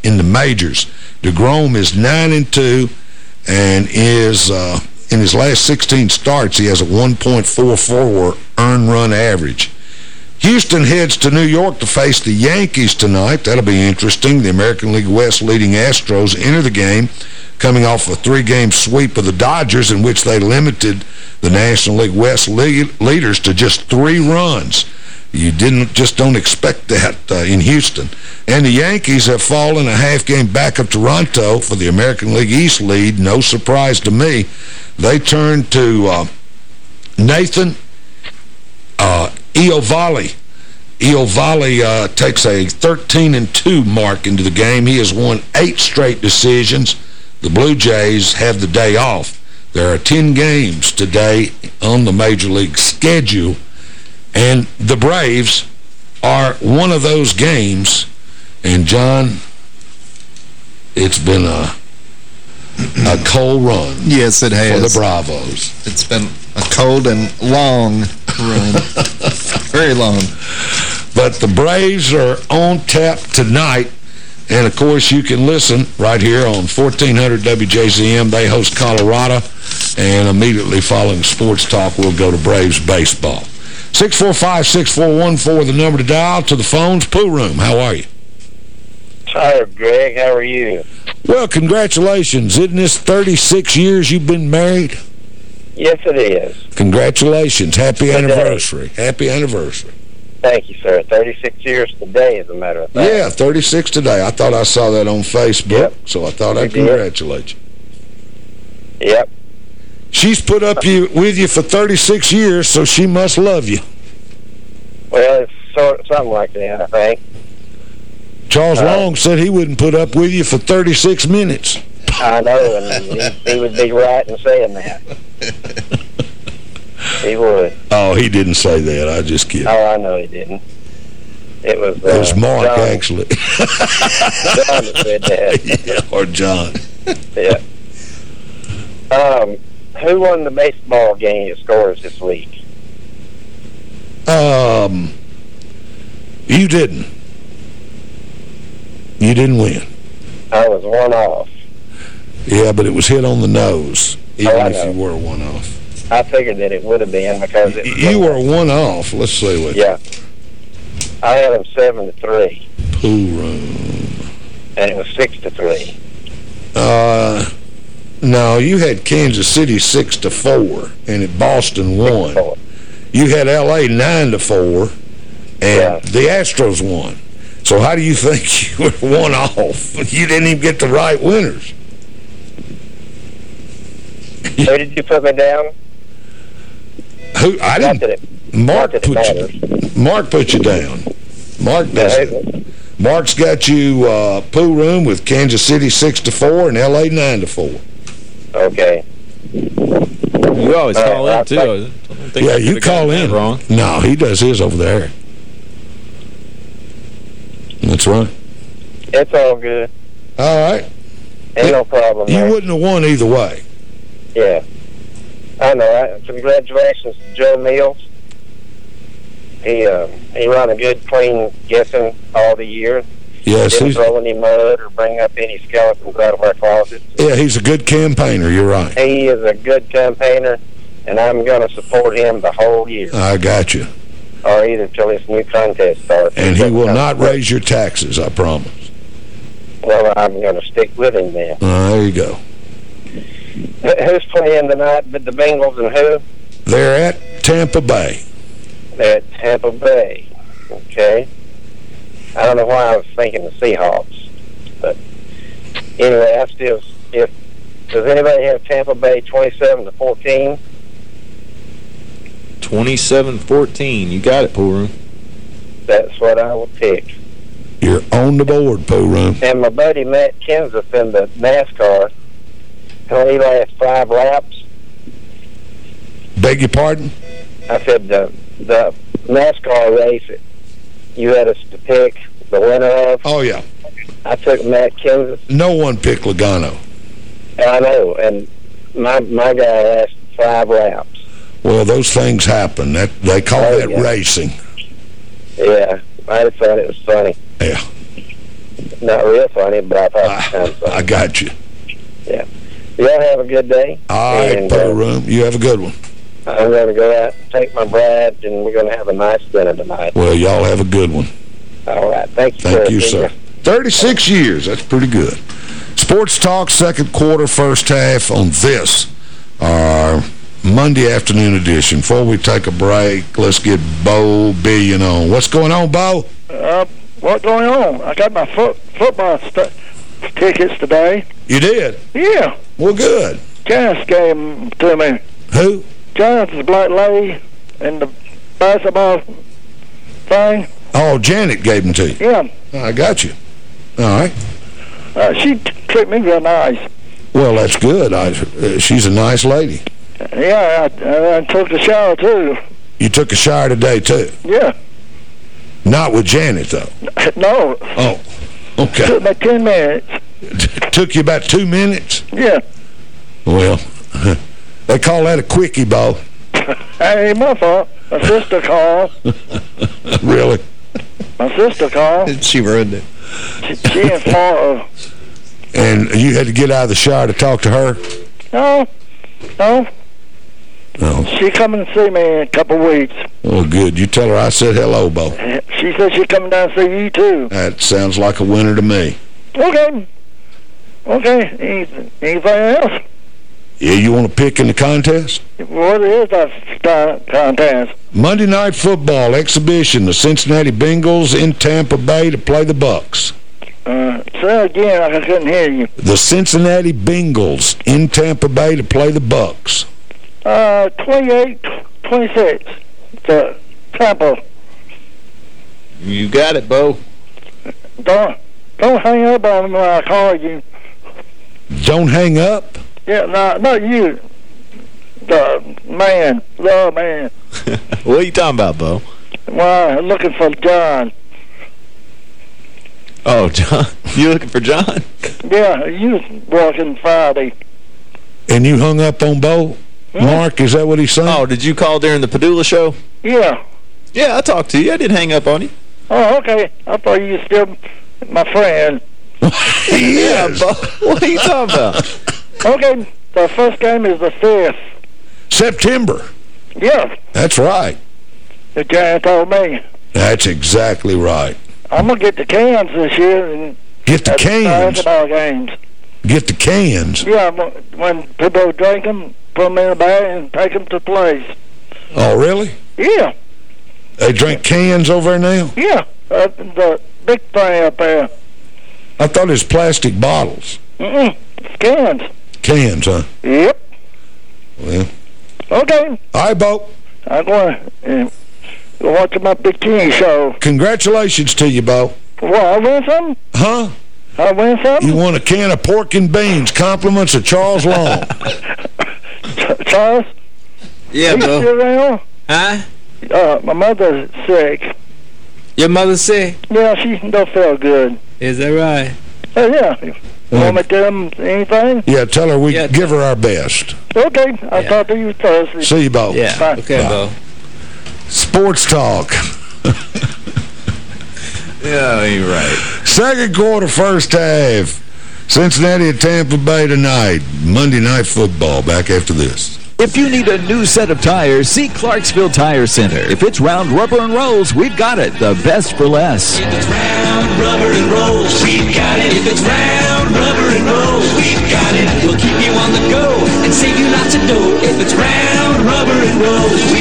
in the majors. DeGrom is 9 and 2 and is uh, in his last 16 starts he has a 1.44 earned run average. Houston heads to New York to face the Yankees tonight. That'll be interesting. The American League West leading Astros enter the game coming off a three-game sweep of the Dodgers in which they limited the National League West leaders to just three runs. You didn't just don't expect that uh, in Houston. And the Yankees have fallen a half game back of Toronto for the American League East lead. No surprise to me. They turned to uh, Nathan uh, Eovaldi. Eovaldi uh, takes a 13-2 mark into the game. He has won eight straight decisions. The Blue Jays have the day off. There are 10 games today on the Major League schedule and the Braves are one of those games. And, John, it's been a a cold run. Yes, it has. For the Bravos. It's been a cold and long run. Very long. But the Braves are on tap tonight. And, of course, you can listen right here on 1400 WJZM. They host Colorado. And immediately following Sports Talk, we'll go to Braves baseball. 645-6414, the number to dial to the phones. Pool Room, how are you? Tired, Greg. How are you? Well, congratulations. Isn't this 36 years you've been married? Yes, it is. Congratulations. Happy today. anniversary. Happy anniversary. Thank you, sir. 36 years today, as a matter of fact. Yeah, 36 today. I thought I saw that on Facebook, yep. so I thought you I'd congratulate you. Yep. She's put up you with you for 36 years, so she must love you. Well, it's sort of something like that, I think. Charles uh, Long said he wouldn't put up with you for 36 minutes. I know, and he, he would be right in saying that. he would. Oh, he didn't say that. I just kidding. Oh, I know he didn't. It was, uh, it was Mark, John. actually. John said that. Yeah, or John. yeah. Um, who won the baseball game scores this week? Um, you didn't. You didn't win. I was one off. Yeah, but it was hit on the nose, even Oh, if you were one off. I figured that it would have been because it You were one off. Let's see what. Yeah. I had them seven to three, Pool room. and it was six to three. Uh, no, you had Kansas City 6 to four, and it Boston won. You had L.A. 9 to four, and the Astros won. So how do you think you were one off? You didn't even get the right winners. Who did you put me down? Who I Not didn't. that it, Mark not that it put matters. you. Mark put you down. Mark does. Mark's got you uh, pool room with Kansas City 6 to four and L.A. 9 to four. Okay. You always All right, call well, in, too. I don't think Yeah, you call in. wrong. No, he does his over there. That's right. It's all good. All right. Ain't no problem. You man. wouldn't have won either way. Yeah. I know. I, congratulations to Joe Mills. He uh, he run a good, clean guessing all the year. Yes, Didn't he's, throw any mud or bring up any skeletons out of our closet. yeah, he's a good campaigner. You're right. He is a good campaigner, and I'm going to support him the whole year, I got you. Or either till this new contest starts. And he will not raise your taxes, I promise. Well, I'm going to stick with him then. Uh, there you go. Who's playing tonight with the Bengals and who? They're at Tampa Bay. They're at Tampa Bay. Okay. I don't know why I was thinking the Seahawks, but anyway, I still if does anybody have Tampa Bay twenty-seven to fourteen? 27-14. You got it, pool room. That's what I will pick. You're on the board, pool room. And my buddy Matt Kenseth in the NASCAR, how he last five laps? Beg your pardon? I said the the NASCAR race that you had us to pick the winner of. Oh, yeah. I took Matt Kenseth. No one picked Logano. I know, and my my guy asked five laps. Well, those things happen. That They call Oh, that yeah. racing. Yeah, I thought it was funny. Yeah. Not real funny, but I thought it was funny. I got you. Yeah. Y'all have a good day. All right, pool uh, room. You have a good one. I'm going to go out and take my bride, and we're going to have a nice dinner tonight. Well, y'all have a good one. All right. Thank you, Thank sir. you, sir. 36 years. That's pretty good. Sports Talk, second quarter, first half on this, our Monday afternoon edition. Before we take a break, let's get Bo Billion on. What's going on, Bo? Uh, what's going on? I got my foot, football st tickets today. You did? Yeah. Well, good. Janice gave them to me. Who? Janice is black lady and the basketball thing. Oh, Janet gave them to you. Yeah. I got you. All right. Uh, she t treated me real nice. Well, that's good. I, uh, she's a nice lady. Yeah, I, I took a shower, too. You took a shower today, too. Yeah. Not with Janet, though. No. Oh, okay. Took me 10 minutes. Took you about two minutes? Yeah. Well, they call that a quickie, Bo. That ain't my fault. My sister called. really? My sister called. She ruined it. She, she ain't fault. And you had to get out of the shower to talk to her? No. No. No. She coming to see me in a couple weeks. Oh, good. You tell her I said hello, Bo. She said she coming down to see you, too. That sounds like a winner to me. Okay. Okay. Anything, anything else? Yeah, you want to pick in the contest? What is that st- contest? Monday Night Football exhibition. The Cincinnati Bengals in Tampa Bay to play the Bucks. Uh, say again, I couldn't hear you. The Cincinnati Bengals in Tampa Bay to play the Bucks. Uh, 28, 26. The Tampa. You got it, Bo. Don't, don't hang up on me when I call you. Don't hang up. Yeah, no, not you. The man, the man. what are you talking about, Bo? Well, I'm looking for John. Oh, John. You looking for John? Yeah, you was working Friday. And you hung up on Bo? Mark, is that what he's saying? Oh, did you call during the Padula show? Yeah. Yeah, I talked to you. I didn't hang up on you. Oh, okay. I thought you were still my friend. yeah, Bo. What are you talking about? Okay, the first game is the 5th. September. Yeah, That's right. the Giant told me. That's exactly right. I'm going to get the cans this year. And Get the at cans. basketball games. Get the cans. Yeah, when people drink them, put them in a bag and take them to place. Oh, really? Yeah, They drink cans over there now? yeah. Uh, the big thing up there. I thought it was plastic bottles. Mm-mm. Cans. Cans, huh? Yep. Well, Okay. all right, Bo. I'm going to uh, watch my bikini show. Congratulations to you, Bo. What, I win something? Huh? I win something? You won a can of pork and beans. Compliments of Charles Long. Charles? Yeah, Are you still around? Huh? Uh, my mother's sick. Your mother sick? Yeah, she don't feel good. Is that right? Oh, yeah. You want me to tell them anything? yeah, tell her we give her our best. Okay, I'll talk to you Thursday. See you, Bo. Yeah. Bye. Okay, Bye. Bo. Sports talk. Yeah, you're right. Second quarter, first half. Cincinnati at Tampa Bay tonight. Monday Night Football. Back after this. If you need a new set of tires, see Clarksville Tire Center. If it's round rubber and rolls, we've got it. The best for less. If it's round rubber and rolls, we've got it. If it's round rubber and rolls, we've got it. We'll keep you on the go and save you lots of dough. If it's round rubber and rolls, we've got it.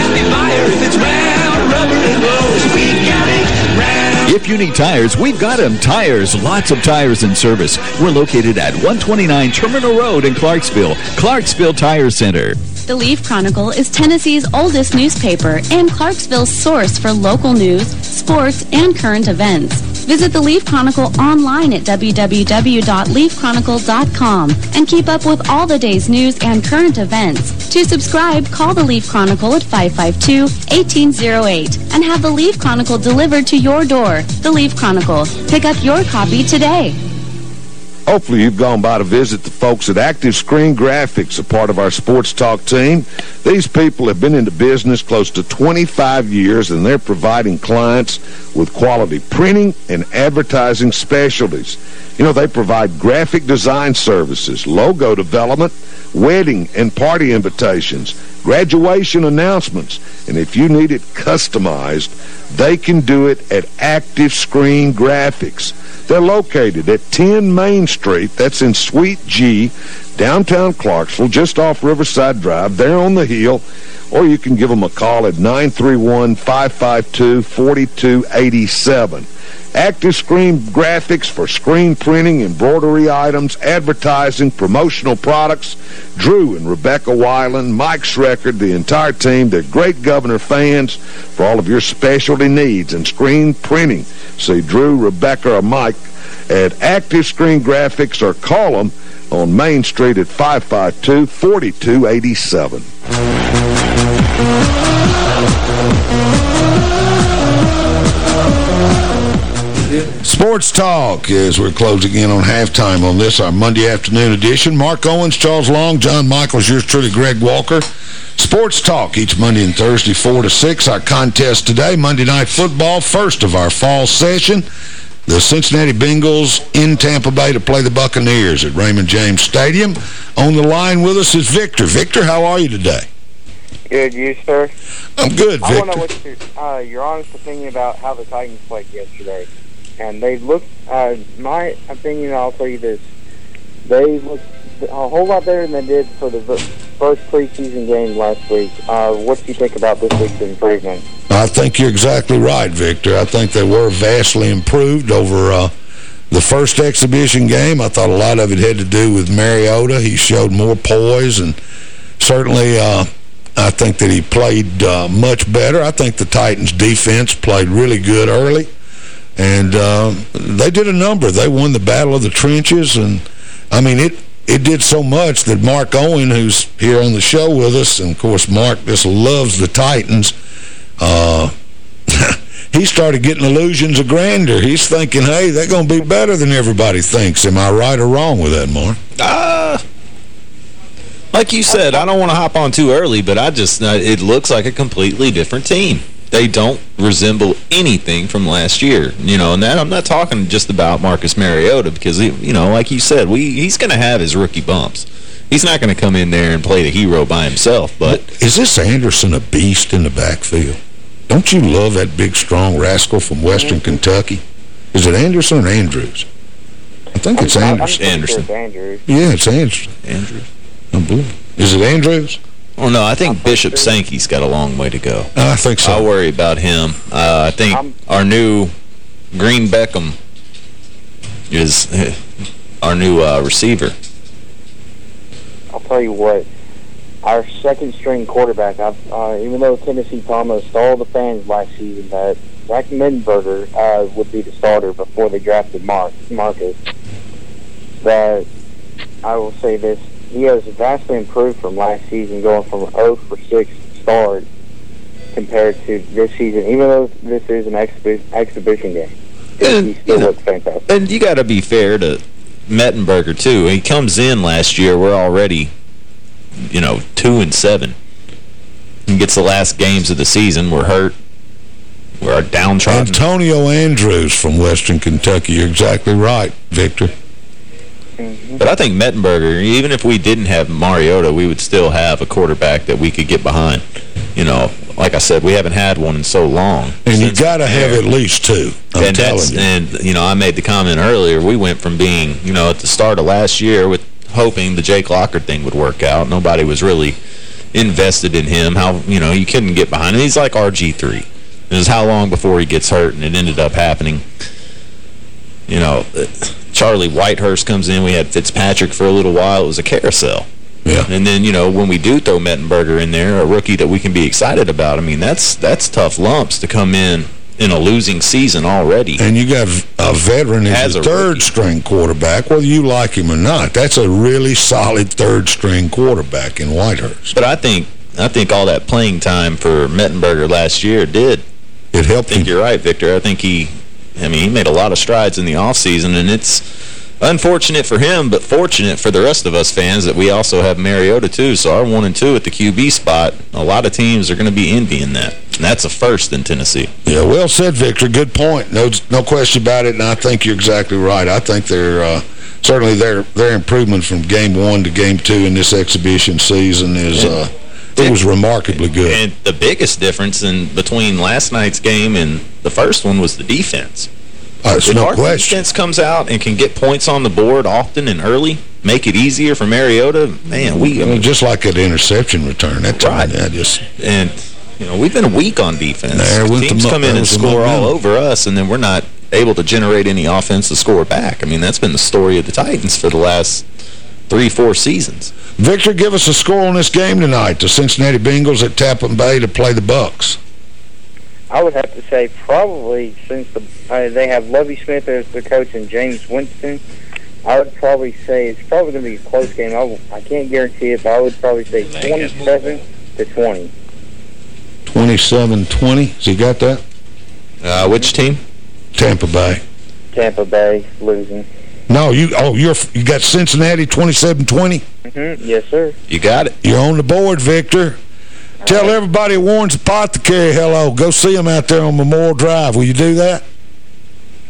If you need tires, we've got them. Tires, lots of tires in service. We're located at 129 Terminal Road in Clarksville. Clarksville Tire Center. The Leaf Chronicle is Tennessee's oldest newspaper and Clarksville's source for local news, sports, and current events. Visit the Leaf Chronicle online at www.leafchronicle.com and keep up with all the day's news and current events. To subscribe, call the Leaf Chronicle at 552-1808 and have the Leaf Chronicle delivered to your door. The Leaf Chronicle. Pick up your copy today. Hopefully you've gone by to visit the folks at Active Screen Graphics, a part of our Sports Talk team. These people have been into business close to 25 years, and they're providing clients with quality printing and advertising specialties. You know, they provide graphic design services, logo development, wedding and party invitations, graduation announcements, and if you need it customized, they can do it at Active Screen Graphics. They're located at 10 Main Street, that's in Suite G, downtown Clarksville, just off Riverside Drive, there on the hill, or you can give them a call at 931-552-4287. Active Screen Graphics for screen printing, embroidery items, advertising, promotional products. Drew and Rebecca Weiland, Mike Schreckard, the entire team, they're great Governor fans for all of your specialty needs and screen printing. See Drew, Rebecca, or Mike at Active Screen Graphics or call them on Main Street at 552-4287. Sports Talk as we're closing in on halftime on this, our Monday afternoon edition. Mark Owens, Charles Long, John Michaels, yours truly, Greg Walker. Sports Talk each Monday and Thursday, 4 to 6. Our contest today, Monday Night Football, first of our fall session. The Cincinnati Bengals in Tampa Bay to play the Buccaneers at Raymond James Stadium. On the line with us is Victor. Victor, how are you today? Good, you, sir? I'm good, I want to know Victor. what your, uh, your honest opinion about how the Titans played yesterday. And they looked, uh, my opinion, I'll tell you this, they looked a whole lot better than they did for the first preseason game last week. Uh, what do you think about this week's improvement? I think you're exactly right, Victor. I think they were vastly improved over uh, the first exhibition game, I thought a lot of it had to do with Mariota. He showed more poise, and certainly uh, I think that he played uh, much better. I think the Titans' defense played really good early, and uh, they did a number. They won the Battle of the Trenches, and, I mean, it it did so much that Mark Owen, who's here on the show with us, and, of course, Mark just loves the Titans, uh, he started getting illusions of grandeur. He's thinking, hey, they're going to be better than everybody thinks. Am I right or wrong with that, Mark? Ah. like you said, I don't want to hop on too early, but I just, uh, it looks like a completely different team. They don't resemble anything from last year, you know, and that I'm not talking just about Marcus Mariota because, he, you know, like you said, we he's going to have his rookie bumps. He's not going to come in there and play the hero by himself, but... Is this Anderson a beast in the backfield? Don't you love that big, strong rascal from Western Kentucky? Is it Anderson or Andrews? I think it's Anderson. Anderson. Andrews. Yeah, it's Anderson. Andrews. I believe. Is it Andrews? Oh, no, I think Bishop Sankey's got a long way to go. I think so. I worry about him. Uh, I think our new Green Beckham is our new uh, receiver. I'll tell you what, our second string quarterback, I've, uh, even though Tennessee promised all the fans last season that Zach Mettenberger uh, would be the starter before they drafted Mark, Marcus, that I will say this, he has vastly improved from last season, going from 0 for 6 start compared to this season, even though this is an exhibi exhibition game. And, he still looks fantastic. And you got to be fair to Mettenberger, too. He comes in last year, we're already, you know, 2 and 7. He gets the last games of the season, we're hurt. We're downtrodden. Antonio Andrews from Western Kentucky. You're exactly right, Victor. But I think Mettenberger, even if we didn't have Mariota, we would still have a quarterback that we could get behind. You know, like I said, we haven't had one in so long. And you got to have at least two, I'm and telling you. And, you know, I made the comment earlier, we went from being, you know, at the start of last year with hoping the Jake Locker thing would work out. Nobody was really invested in him. How, you know, you couldn't get behind him. He's like RG3. It was how long before he gets hurt, and it ended up happening. You know, uh, Charlie Whitehurst comes in. We had Fitzpatrick for a little while. It was a carousel. Yeah. And then, you know, when we do throw Mettenberger in there, a rookie that we can be excited about, I mean, that's that's tough lumps to come in in a losing season already. And you got a veteran As as a third-string quarterback, whether you like him or not. That's a really solid third-string quarterback in Whitehurst. But I think I think all that playing time for Mettenberger last year did. It helped I think you're right, Victor. I think he, I mean, he made a lot of strides in the offseason, and it's unfortunate for him, but fortunate for the rest of us fans that we also have Mariota, too. So our one and two at the QB spot, a lot of teams are going to be envying that. And that's a first in Tennessee. Yeah, well said, Victor. Good point. No no question about it, and I think you're exactly right. I think they're uh, certainly their their improvement from game one to game two in this exhibition season is uh, it was remarkably good. And the biggest difference in between last night's game and the first one was the defense. Uh, it's When no our question. defense comes out and can get points on the board often and early, make it easier for Mariota, man, we... I mean, just like that interception return, that time, yeah, just and, you know, we've been weak on defense. There Teams come in and score all over us, and then we're not able to generate any offense to score back. I mean, that's been the story of the Titans for the last three, four seasons. Victor, give us a score on this game tonight. The Cincinnati Bengals at Tampa Bay to play the Bucks. I would have to say probably since the, uh, they have Lovie Smith as the coach and Jameis Winston, I would probably say it's probably going to be a close game. I can't guarantee it, but I would probably say 27 to 20. 27-20. Has he got that? Uh, which team? Tampa Bay. Tampa Bay losing. No, you oh you're you got Cincinnati 27-20. Mm-hmm. Yes, sir. You got it. You're on the board, Victor. Tell everybody at Warren's Apothecary hello. Go see them out there on Memorial Drive. Will you do that?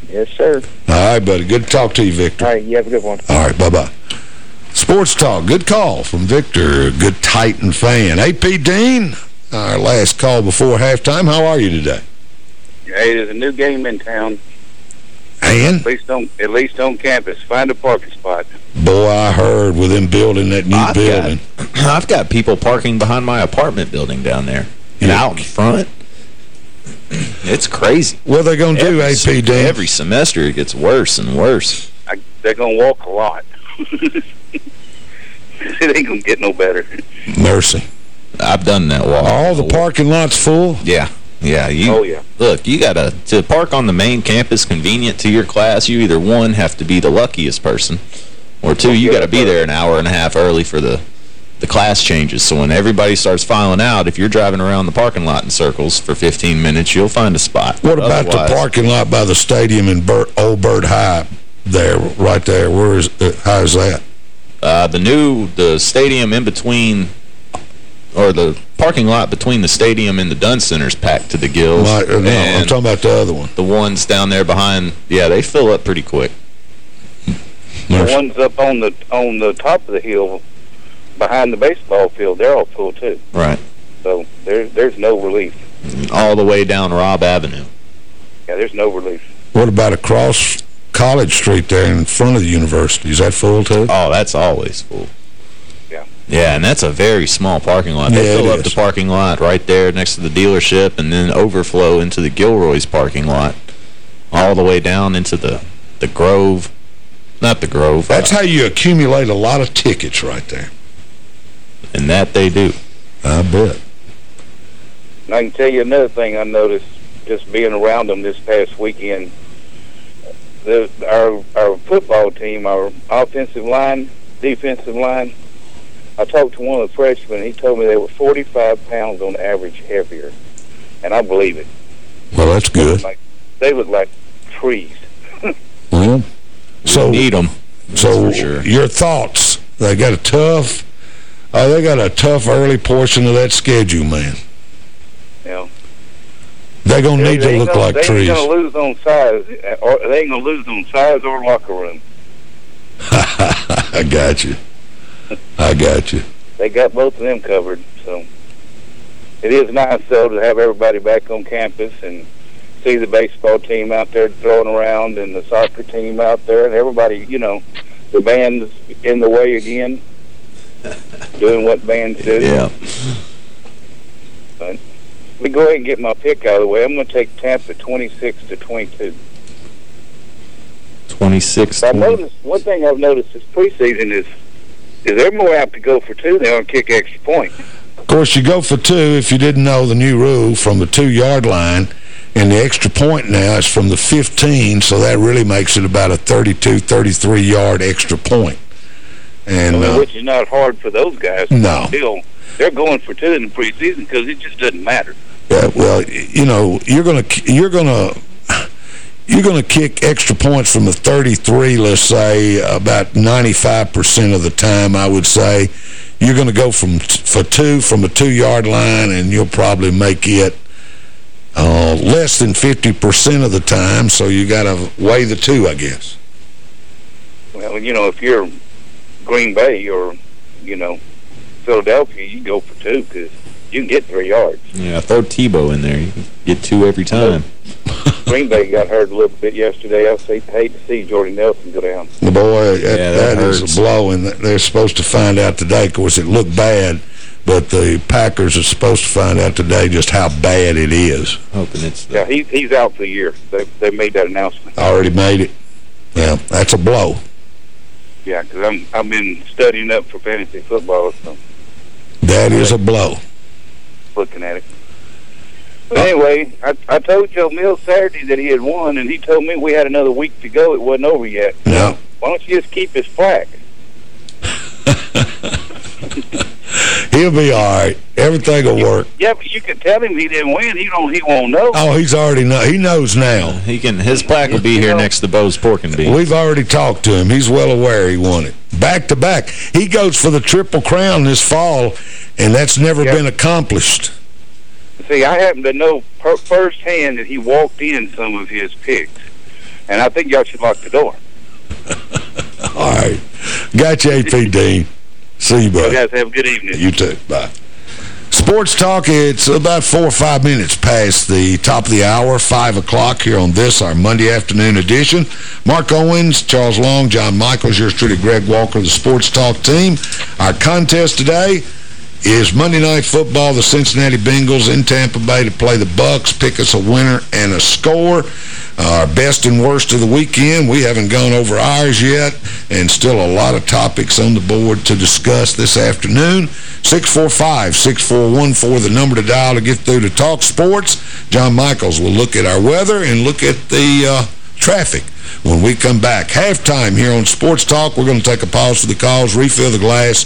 Yes, sir. All right, buddy. Good to talk to you, Victor. All right, you have a good one. All right, bye-bye. Sports Talk. Good call from Victor, a good Titan fan. AP Dean, our last call before halftime. How are you today? Hey, there's a new game in town. And? At least on at least on campus. Find a parking spot. Boy, I heard with them building that new I've building. Got, I've got people parking behind my apartment building down there. And out in front. It's crazy. What are they going to do, Every AP, se- Dan? Every semester it gets worse and worse. I, they're going to walk a lot. it ain't going to get no better. Mercy. I've done that walk. All the parking lots full? Yeah. Yeah. You, Oh, yeah. Look, you got to, to park on the main campus convenient to your class, you either, one, have to be the luckiest person, or two, you got to be there an hour and a half early for the the class changes. So when everybody starts filing out, if you're driving around the parking lot in circles for 15 minutes, you'll find a spot. What about Otherwise- the parking lot by the stadium in Bur Old Bird High there, right there? Where is, uh, how is that? Uh, the new, the stadium in between, or the parking lot between the stadium and the Dunn Center's packed to the gills. My- no, I'm talking about the other one. The ones down there behind, yeah, they fill up pretty quick. The ones up on the on the top of the hill behind the baseball field, they're all full too. Right. So there's there's no relief. All the way down Robb Avenue. Yeah, there's no relief. What about across College Street there in front of the university? Is that full too? Oh, that's always full. Yeah. Yeah, and that's a very small parking lot. They Yeah, fill up is. the parking lot right there next to the dealership and then overflow into the Gilroy's parking lot all the way down into the, the Grove. Not the Grove. That's uh, how you accumulate a lot of tickets right there. And that they do. I bet. And I can tell you another thing I noticed just being around them this past weekend. The our our football team, our offensive line, defensive line. I talked to one of the freshmen. He told me they were 45 pounds on average heavier, and I believe it. Well, that's good. Like they look like trees. Well, so need them. So sure. your thoughts? They got a tough. Uh, they got a tough early portion of that schedule, man. You know, They're gonna They- need they to look gonna- like they trees. ain't gonna lose on size, or they ain't gonna lose on size or locker room. I got you. I got you. They got both of them covered. So it is nice though to have everybody back on campus and see the baseball team out there throwing around and the soccer team out there and everybody. You know, the band's in the way again, doing what bands do. Yeah. But let me go ahead and get my pick out of the way. I'm going to take Tampa 26 to 22. 26. I noticed one thing I've noticed this preseason is is they're more apt to go for two now and kick extra point. Of course, you go for two if you didn't know the new rule from the two-yard line, and the extra point now is from the 15, so that really makes it about a 32, 33-yard extra point. And mean, uh, which is not hard for those guys. No. Still, they're going for two in the preseason because it just doesn't matter. Yeah, well, you know, you're gonna you're gonna you're gonna kick extra points from the 33, let's say, about 95% of the time. I would say you're gonna go from for two from a two-yard line, and you'll probably make it uh, less than 50% of the time. So you got to weigh the two, I guess. Well, you know, if you're Green Bay or, you know, Philadelphia, you go for two because you can get three yards. Yeah, throw Tebow in there. You can get two every time. Green Bay got hurt a little bit yesterday. I say, hate to see Jordy Nelson go down. The boy, Yeah, that that is a blow, and they're supposed to find out today. Of course, it looked bad, but the Packers are supposed to find out today just how bad it is. Hoping it's Yeah, he's he's out for the year. They they made that announcement. Already made it. Yeah, that's a blow. Yeah, because I'm I've been studying up for fantasy football, so That is a blow. looking at it. But anyway, I I told Joe Mills Saturday that he had won, and he told me we had another week to go. It wasn't over yet. No. Why don't you just keep his plaque? He'll be all right. Everything will work. Yeah, but you can tell him he didn't win. He don't. He won't know. Oh, he's already know. He knows now. He can. His plaque will be here next to Bo's Pork and Beans. We've already talked to him. He's well aware he won it. Back to back. He goes for the Triple Crown this fall, and that's never been accomplished. See, I happen to know per firsthand that he walked in some of his picks, and I think y'all should lock the door. All right. Got you, AP Dean. See you, You guys have a good evening. You too. Bye. Sports Talk, it's about four or five minutes past the top of the hour, 5 o'clock here on this, our Monday afternoon edition. Mark Owens, Charles Long, John Michaels, yours truly, Greg Walker, the Sports Talk team. Our contest today, is Monday Night Football, the Cincinnati Bengals in Tampa Bay to play the Bucks. Pick us a winner and a score. Our best and worst of the weekend. We haven't gone over ours yet, and still a lot of topics on the board to discuss this afternoon. 645-6414, the number to dial to get through to Talk Sports. John Michaels will look at our weather and look at the uh, traffic when we come back. Halftime here on Sports Talk. We're going to take a pause for the calls, refill the glass.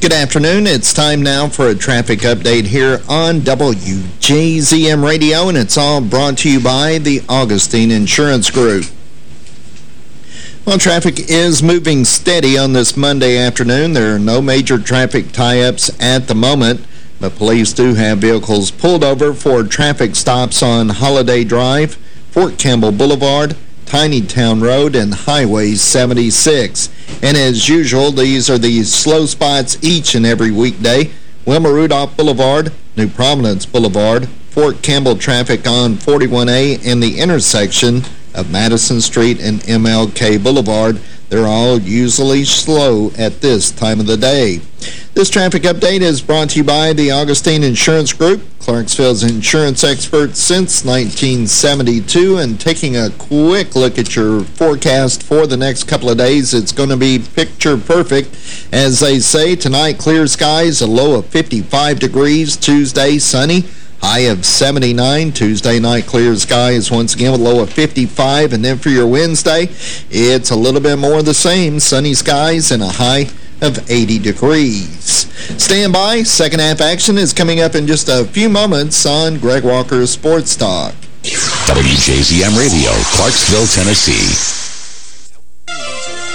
Good afternoon. It's time now for a traffic update here on WJZM Radio, and it's all brought to you by the Augustine Insurance Group. Well, traffic is moving steady on this Monday afternoon. There are no major traffic tie-ups at the moment, but police do have vehicles pulled over for traffic stops on Holiday Drive, Fort Campbell Boulevard, Tiny Town Road, and Highway 76. And as usual, these are the slow spots each and every weekday. Wilma Rudolph Boulevard, New Providence Boulevard, Fort Campbell traffic on 41A, and the intersection of Madison Street and MLK Boulevard. They're all usually slow at this time of the day. This traffic update is brought to you by the Augustine Insurance Group, Clarksville's insurance expert since 1972. And taking a quick look at your forecast for the next couple of days, it's going to be picture perfect. As they say, tonight clear skies, a low of 55 degrees, Tuesday sunny, High of 79. Tuesday night clear skies once again with a low of 55. And then for your Wednesday, it's a little bit more the same. Sunny skies and a high of 80 degrees. Stand by. Second half action is coming up in just a few moments on Greg Walker's Sports Talk. WJZM Radio, Clarksville, Tennessee.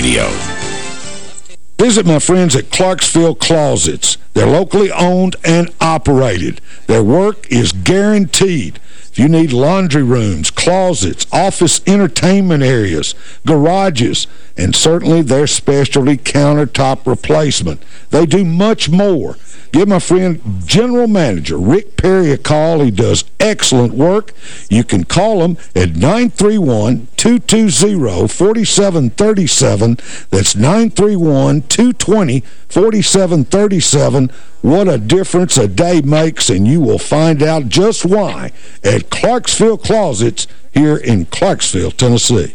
Radio. Visit my friends at Clarksville Closets. They're locally owned and operated. Their work is guaranteed. If you need laundry rooms, closets, office entertainment areas, garages, and certainly their specialty countertop replacement, they do much more. Give my friend General Manager Rick Perry a call. He does excellent work. You can call him at 931-220-4737. That's 931-220-4737. What a difference a day makes, and you will find out just why at Clarksville Closets here in Clarksville, Tennessee.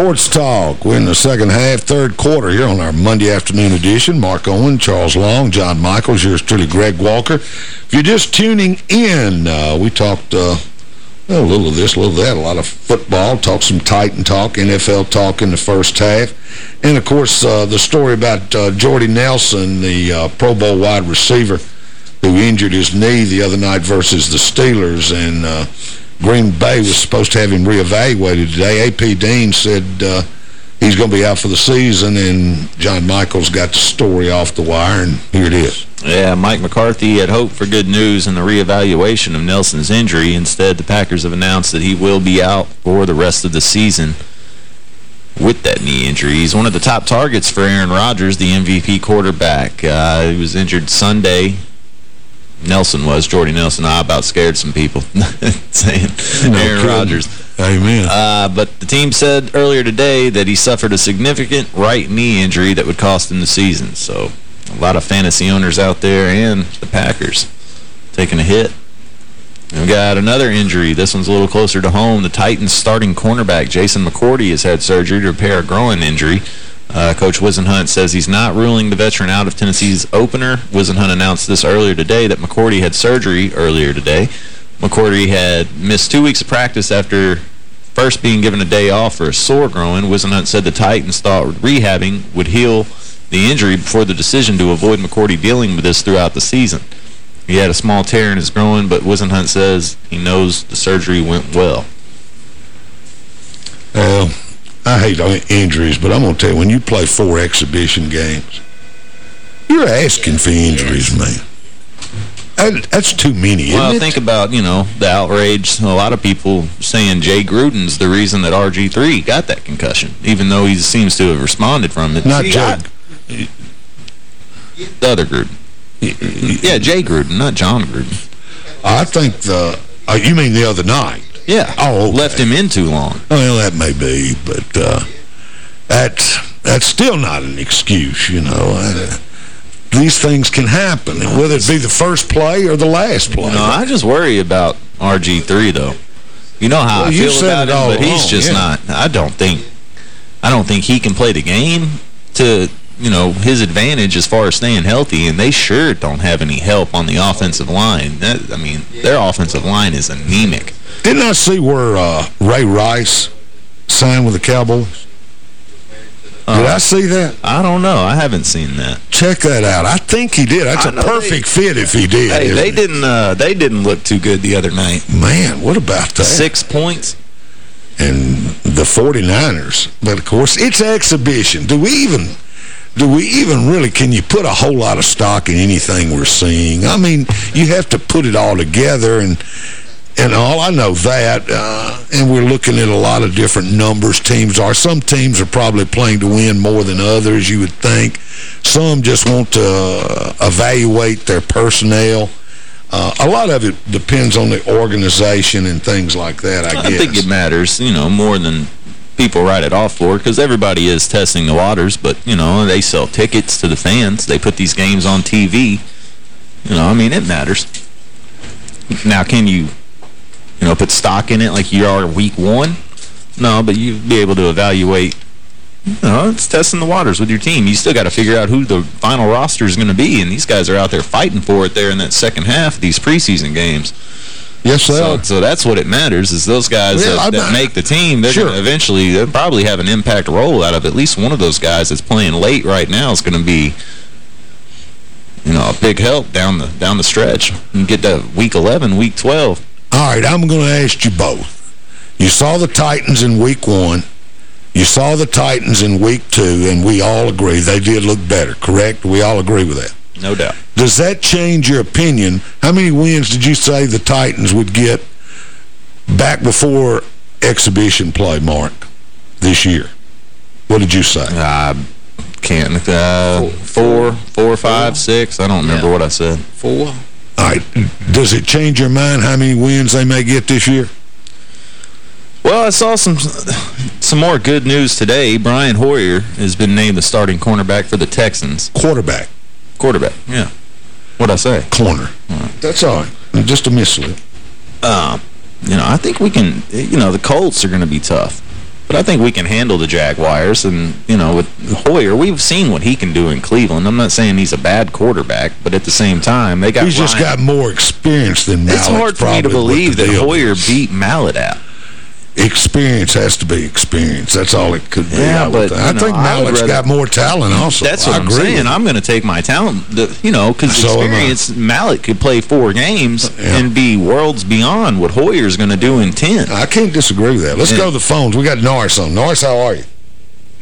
Sports Talk. We're in the second half, third quarter here on our Monday afternoon edition. Mark Owen, Charles Long, John Michaels, yours truly, Greg Walker. If you're just tuning in, uh, we talked uh, a little of this, a little of that, a lot of football, talked some Titan talk, NFL talk in the first half. And, of course, uh, the story about uh, Jordy Nelson, the uh, Pro Bowl wide receiver who injured his knee the other night versus the Steelers. And uh, Green Bay was supposed to have him reevaluated today. A.P. Dean said uh, he's going to be out for the season, and John Michaels got the story off the wire, and here it is. Yeah, Mike McCarthy had hoped for good news in the reevaluation of Nelson's injury. Instead, the Packers have announced that he will be out for the rest of the season with that knee injury. He's one of the top targets for Aaron Rodgers, the MVP quarterback. Uh, he was injured Sunday Nelson was, Jordy Nelson. I about scared some people saying no Aaron Rodgers. Amen. Uh, but the team said earlier today that he suffered a significant right knee injury that would cost him the season. So a lot of fantasy owners out there and the Packers taking a hit. we got another injury. This one's a little closer to home. The Titans starting cornerback Jason McCourty has had surgery to repair a groin injury. Uh, Coach Whisenhunt says he's not ruling the veteran out of Tennessee's opener. Whisenhunt announced this earlier today that McCourty had surgery earlier today. McCourty had missed two weeks of practice after first being given a day off for a sore groin. Whisenhunt said the Titans thought rehabbing would heal the injury before the decision to avoid McCourty dealing with this throughout the season. He had a small tear in his groin, but Whisenhunt says he knows the surgery went well. Well, I hate injuries, but I'm going to tell you, when you play four exhibition games, you're asking for injuries, man. That, that's too many, Well, think about, you know, the outrage. A lot of people saying Jay Gruden's the reason that RG3 got that concussion, even though he seems to have responded from it. Not Jay. The other Gruden. Yeah, Jay Gruden, not Jon Gruden. I think the... Uh, you mean the other night? Yeah. Oh, okay. Left him in too long. Well, that may be, but uh, that's, that's still not an excuse, you know. Uh, these things can happen, whether it be the first play or the last play. No, I just worry about RG3, though. You know how well, I feel about him, but he's just yeah. not. I don't think I don't think he can play the game to, you know, his advantage as far as staying healthy, and they sure don't have any help on the offensive line. That, I mean, their offensive line is anemic. Didn't I see where uh, Ray Rice signed with the Cowboys? Did I see that? I don't know. I haven't seen that. Check that out. I think he did. That's I a perfect fit if he did. Hey, they it? didn't. Uh, they didn't look too good the other night. Man, what about that? Six points. And the 49ers. But, of course, it's exhibition. Do we even... Do we even really, can you put a whole lot of stock in anything we're seeing? I mean, you have to put it all together and and all. I know that. Uh, and we're looking at a lot of different numbers teams are. Some teams are probably playing to win more than others, you would think. Some just want to uh, evaluate their personnel. Uh, a lot of it depends on the organization and things like that, I, I think it matters, you know, more than people write it off for because everybody is testing the waters, but, you know, they sell tickets to the fans. They put these games on TV. You know, I mean, it matters. Now, can you, you know, put stock in it like you are week one? No, but you'd be able to evaluate, you know, it's testing the waters with your team. You still got to figure out who the final roster is going to be, and these guys are out there fighting for it there in that second half of these preseason games. Yes, they so, are. So that's what it matters is those guys Yeah, that, that make the team, they're Sure. going to eventually, they'll probably have an impact role out of at least one of those guys that's playing late right now is going to be, you know, a big help down the down the stretch. You get to week 11, week 12. All right, I'm going to ask you both. You saw the Titans in week one. You saw the Titans in week two, and we all agree they did look better, correct? We all agree with that. No doubt. Does that change your opinion? How many wins did you say the Titans would get back before exhibition play, Mark, this year? What did you say? I can't. Uh, four, four, five, six. I don't remember what I said. Four. Right. Does it change your mind how many wins they may get this year? Well, I saw some some more good news today. Brian Hoyer has been named the starting cornerback for the Texans. Quarterback. Quarterback, yeah. What'd I say? Corner. That's all right. Just a misslip. Um, you know, I think we can, you know, the Colts are going to be tough. But I think we can handle the Jaguars. And, you know, with Hoyer, we've seen what he can do in Cleveland. I'm not saying he's a bad quarterback, but at the same time, they got He's just got more experience than Mallett. It's hard for me to believe that Hoyer is. beat Mallett out. Experience has to be experience. That's all it could be. Yeah, I, but, think. you I know, think I would Mallett's rather- got more talent also. That's I what I'm agree saying. I'm going to take my talent, the, you know, because So experience, Mallett could play four games and be worlds beyond what Hoyer's going to do in 10. I can't disagree with that. Let's go to the phones. We got Norris on. Norris, how are you?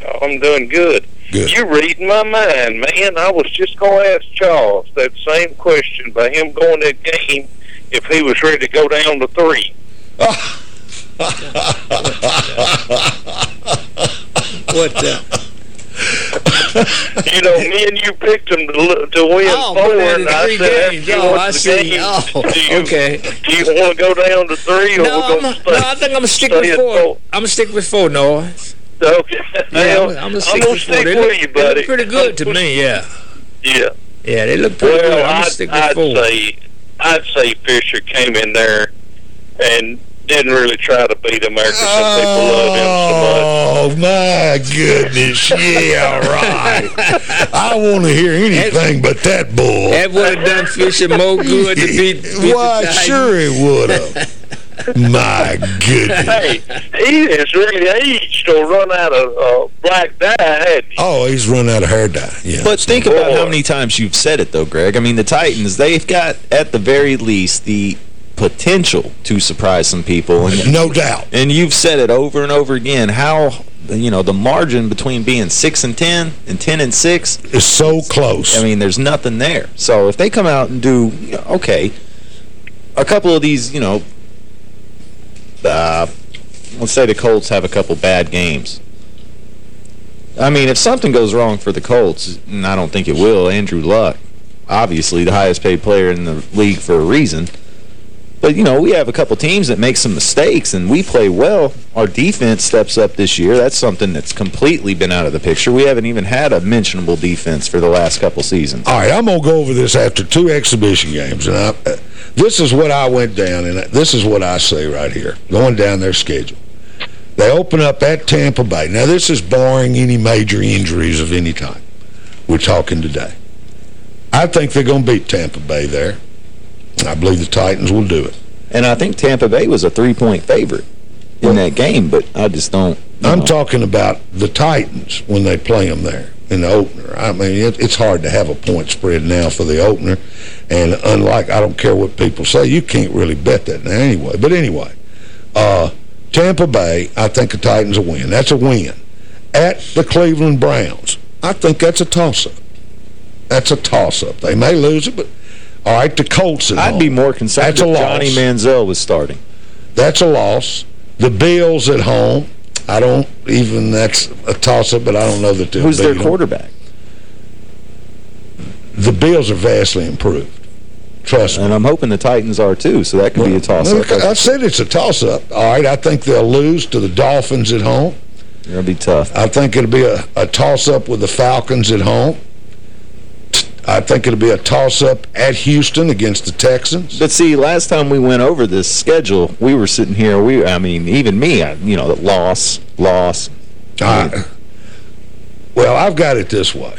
Oh, I'm doing good. Good. You're reading my mind, man. I was just going to ask Charles that same question by him going that game if he was ready to go down to three. What the? you know, me and you picked him to, to win Oh, four, and I said games. Oh, I see. game, Oh, do you, okay. Do you want to go down to three, or No, we're I'm, going to stay? no, I think I'm going to stick with four. I'm going to stick with four, Noah. Okay. Yeah, Well, I'm, I'm going to I'm stick with four. stick They with look, you, they buddy. look pretty good to me, yeah. Yeah. Yeah, they look pretty good. I'm going I'd, to stick with I'd four. say I'd say Fisher came in there and didn't really try to beat America. Some people love him so much. Oh, my goodness. Yeah, right. I want to hear anything but that bull. That would have done Fisher more good to beat, beat Why, the sure it would have. My goodness. Hey, he is really aged or run out of uh, black dye, hadn't he? Oh, he's run out of hair dye. Yeah. But think about how many times you've said it, though, Greg. I mean, the Titans, they've got, at the very least, the potential to surprise some people. And, no doubt. And you've said it over and over again, how, you know, the margin between being 6 and 10 and 10 and 6 is so close. I mean, there's nothing there. So if they come out and do, you know, okay, a couple of these, you know, uh, let's say the Colts have a couple bad games. I mean, if something goes wrong for the Colts, and I don't think it will, Andrew Luck, obviously the highest paid player in the league for a reason. But, you know, we have a couple teams that make some mistakes, and we play well. Our defense steps up this year. That's something that's completely been out of the picture. We haven't even had a mentionable defense for the last couple seasons. All right, I'm going to go over this after two exhibition games. and I, uh, This is what I went down, and this is what I say right here, going down their schedule. They open up at Tampa Bay. Now, this is barring any major injuries of any type. We're talking today. I think they're going to beat Tampa Bay there. I believe the Titans will do it. And I think Tampa Bay was a three-point favorite in that game, but I just don't... I'm talking about the Titans when they play them there in the opener. I mean, it, it's hard to have a point spread now for the opener. And unlike, I don't care what people say, you can't really bet that now anyway. But anyway, uh, Tampa Bay, I think the Titans will win. That's a win. At the Cleveland Browns, I think that's a toss-up. That's a toss-up. They may lose it, but all right, the Colts at I'd home. be more concerned That's a if loss. Johnny Manziel was starting. That's a loss. The Bills at home, I don't even, that's a toss-up, but I don't know that they'll Who's their quarterback? The Bills are vastly improved. Trust me. And I'm hoping the Titans are too, so that could be a toss-up. I said it's a toss-up. All right, I think they'll lose to the Dolphins at home. It'll be tough. I think it'll be a, a toss-up with the Falcons at home. I think it'll be a toss-up at Houston against the Texans. But see, last time we went over this schedule, we were sitting here, we I mean, even me, I, you know, the loss, loss. Uh, well, I've got it this way.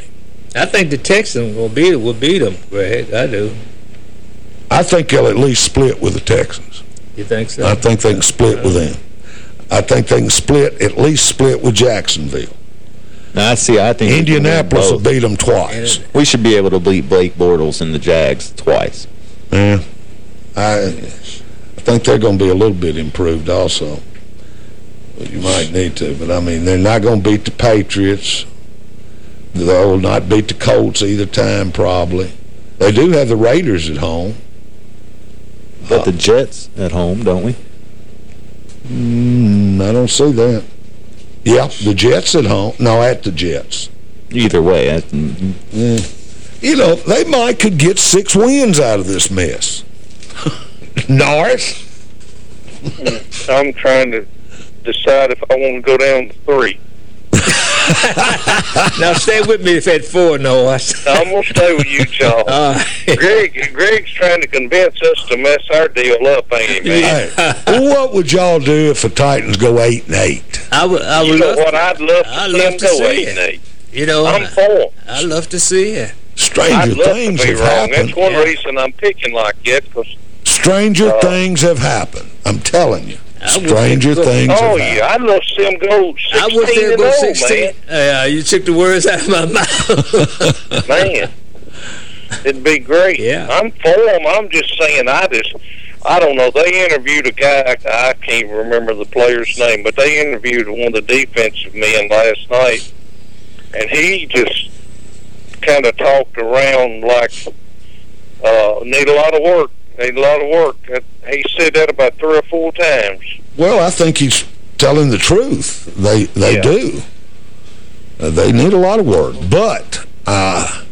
I think the Texans will beat will beat them, Greg. I do. I think they'll at least split with the Texans. You think so? I think they can split with them. I think they can split, at least split with Jacksonville. I see, I think... we can win Indianapolis will beat them twice. We should be able to beat Blake Bortles and the Jags twice. Yeah. I, I think they're going to be a little bit improved also. You might need to. But, I mean, they're not going to beat the Patriots. They will not beat the Colts either time, probably. They do have the Raiders at home. But the Jets at home, don't we? Mm, I don't see that. Yeah, the Jets at home. No, at the Jets. Either way. I, mm, Yeah. You know, they might could get six wins out of this mess. Norris? I'm trying to decide if I want to go down to three. now stay with me if at four, Noah. I'm going to stay with you, Charles. Uh, Greg, Greg's trying to convince us to mess our deal up, ain't he, man? Hey, what would y'all do if the Titans go eight and eight? I would, I would you know love what? to, I'd love to I'd see love to see it. and. You know, I'm I, for him. I'd love to see it. Stranger things have wrong. happened. That's one reason I'm picking like that. Cause, Stranger Uh, things have happened. I'm telling you. Stranger things oh, yeah, I'd love to see him go 16 I would say and go 0, 16. Yeah, you took the words out of my mouth. man. man. It'd be great. Yeah. I'm for him. I'm just saying, I just, I don't know. They interviewed a guy, I can't remember the player's name, but they interviewed one of the defensive men last night, and he just kind of talked around like, uh, need a lot of work, need a lot of work. And He said that about three or four times. Well, I think he's telling the truth. They they Yeah. do. Uh, they need a lot of work. But, uh,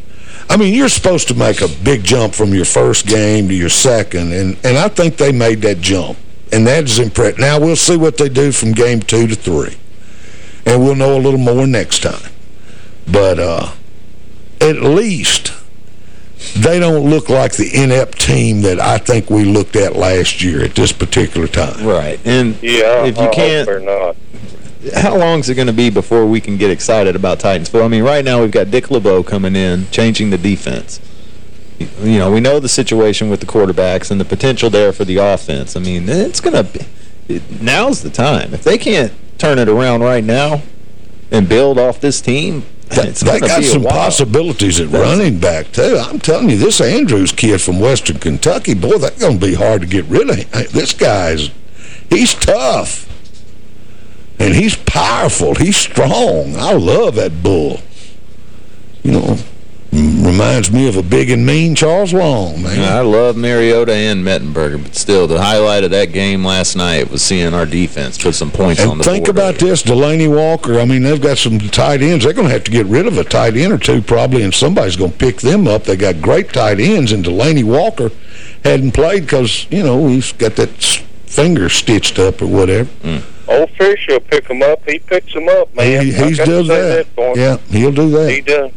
I mean, you're supposed to make a big jump from your first game to your second, and, and I think they made that jump. And that is impressive. Now, we'll see what they do from game two to three. And we'll know a little more next time. But uh, at least they don't look like the inept team that I think we looked at last year at this particular time. Right. And Yeah, if you hope can't, they're not. How long is it going to be before we can get excited about Titans? Titansville? I mean, right now we've got Dick LeBeau coming in, changing the defense. You know, we know the situation with the quarterbacks and the potential there for the offense. I mean, it's going to be... it- Now's the time. If they can't turn it around right now and build off this team, it's They got some possibilities at That's- running back, too. I'm telling you, this Andrews kid from Western Kentucky, boy, that's going to be hard to get rid of him. This guy's, he's tough. And he's powerful. He's strong. I love that bull. You know, reminds me of a big and mean Charles Long, man. I love Mariota and Mettenberger, but still, the highlight of that game last night was seeing our defense put some points on And the think board. about this, Delanie Walker. I mean, they've got some tight ends. They're going to have to get rid of a tight end or two probably, and somebody's going to pick them up. They got great tight ends, and Delanie Walker hadn't played because, you know, he's got that finger stitched up or whatever. Mm. Old Fisher will pick him up. He picks him up, man. He, I he's got to does say that. for him. Yeah, he'll do that. He does.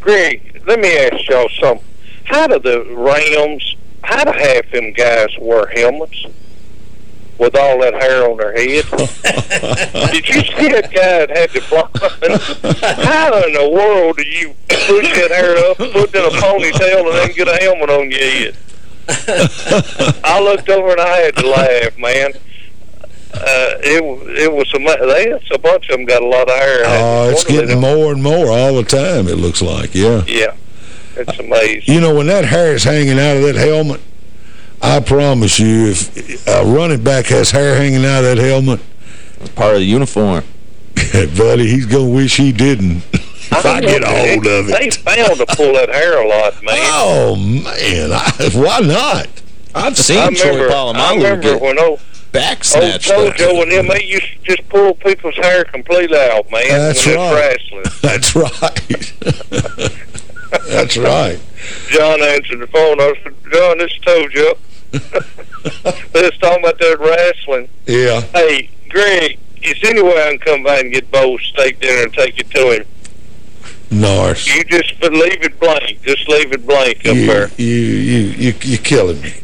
Greg, let me ask y'all something. How do the Rams, how do half them guys wear helmets with all that hair on their head? Did you see that guy that had the blonde? how in the world do you push that hair up, put it in a ponytail, and then get a helmet on your head? I looked over and I had to laugh, man. Uh, it it was some they a bunch of them got a lot of hair. Oh, it's getting more and more all the time, it looks like, yeah. Yeah, it's amazing. You know, when that hair is hanging out of that helmet, I promise you, if a running back has hair hanging out of that helmet, It's part of the uniform. buddy, he's going to wish he didn't. if I get a hold of They it. found to pull that hair a lot, man. Oh, man, I, why not? I've I seen Troy remember, I Polamalu remember get when old, back old snatched up. Tojo and them, they used to just pull people's hair completely out, man. That's right. wrestling. That's right. That's right. John answered the phone. I said, John, this is Tojo. they was talking about that wrestling. Yeah. Hey, Greg, is there any way I can come by and get Bo's steak dinner and take it to him? Norris. You just leave it blank. Just leave it blank up You, there. you, you, you, you're killing me.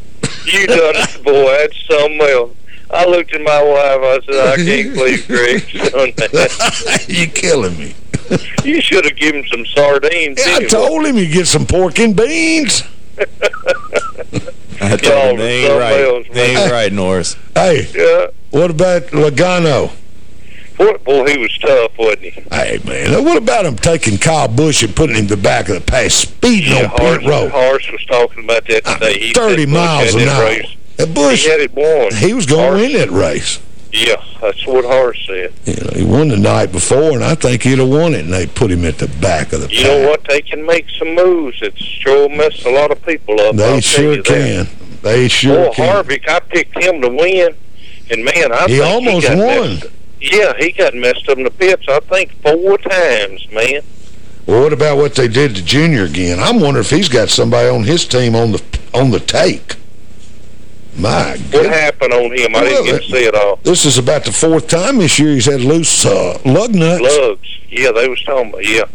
You done it, boy. That's something else. I looked at my wife. I said, I can't believe Greg's done that. you're killing me. You should have given him some sardines. I anyway. told him he'd get some pork and beans. I told Y'all him they ain't right. else, They ain't right, Norris. Hey, Yeah. what about Logano? Boy, boy, he was tough, wasn't he? Hey, man, what about him taking Kyle Busch and putting him in the back of the pass, speeding Yeah, on pit road? Horace was talking about that today. He 30 said miles had an hour. race. And Busch, He had it won. he was going win that race. Yeah, that's what Horace said. You know, he won the night before, and I think he'd have won it, and they put him at the back of the You pack. know what? They can make some moves. It's sure messed a lot of people up. They I'll sure you that. can. They sure Boy, can. Harvick, I picked him to win, and man, I He almost got won. Yeah, he got messed up in the pits. I think four times, man. Well, what about what they did to Junior again? I'm wondering if he's got somebody on his team on the on the take. My What goodness. happened on him? I didn't get to see it all. This is about the fourth time this year he's had loose uh, lug nuts. Lugs. Yeah, they was talking about. Yeah,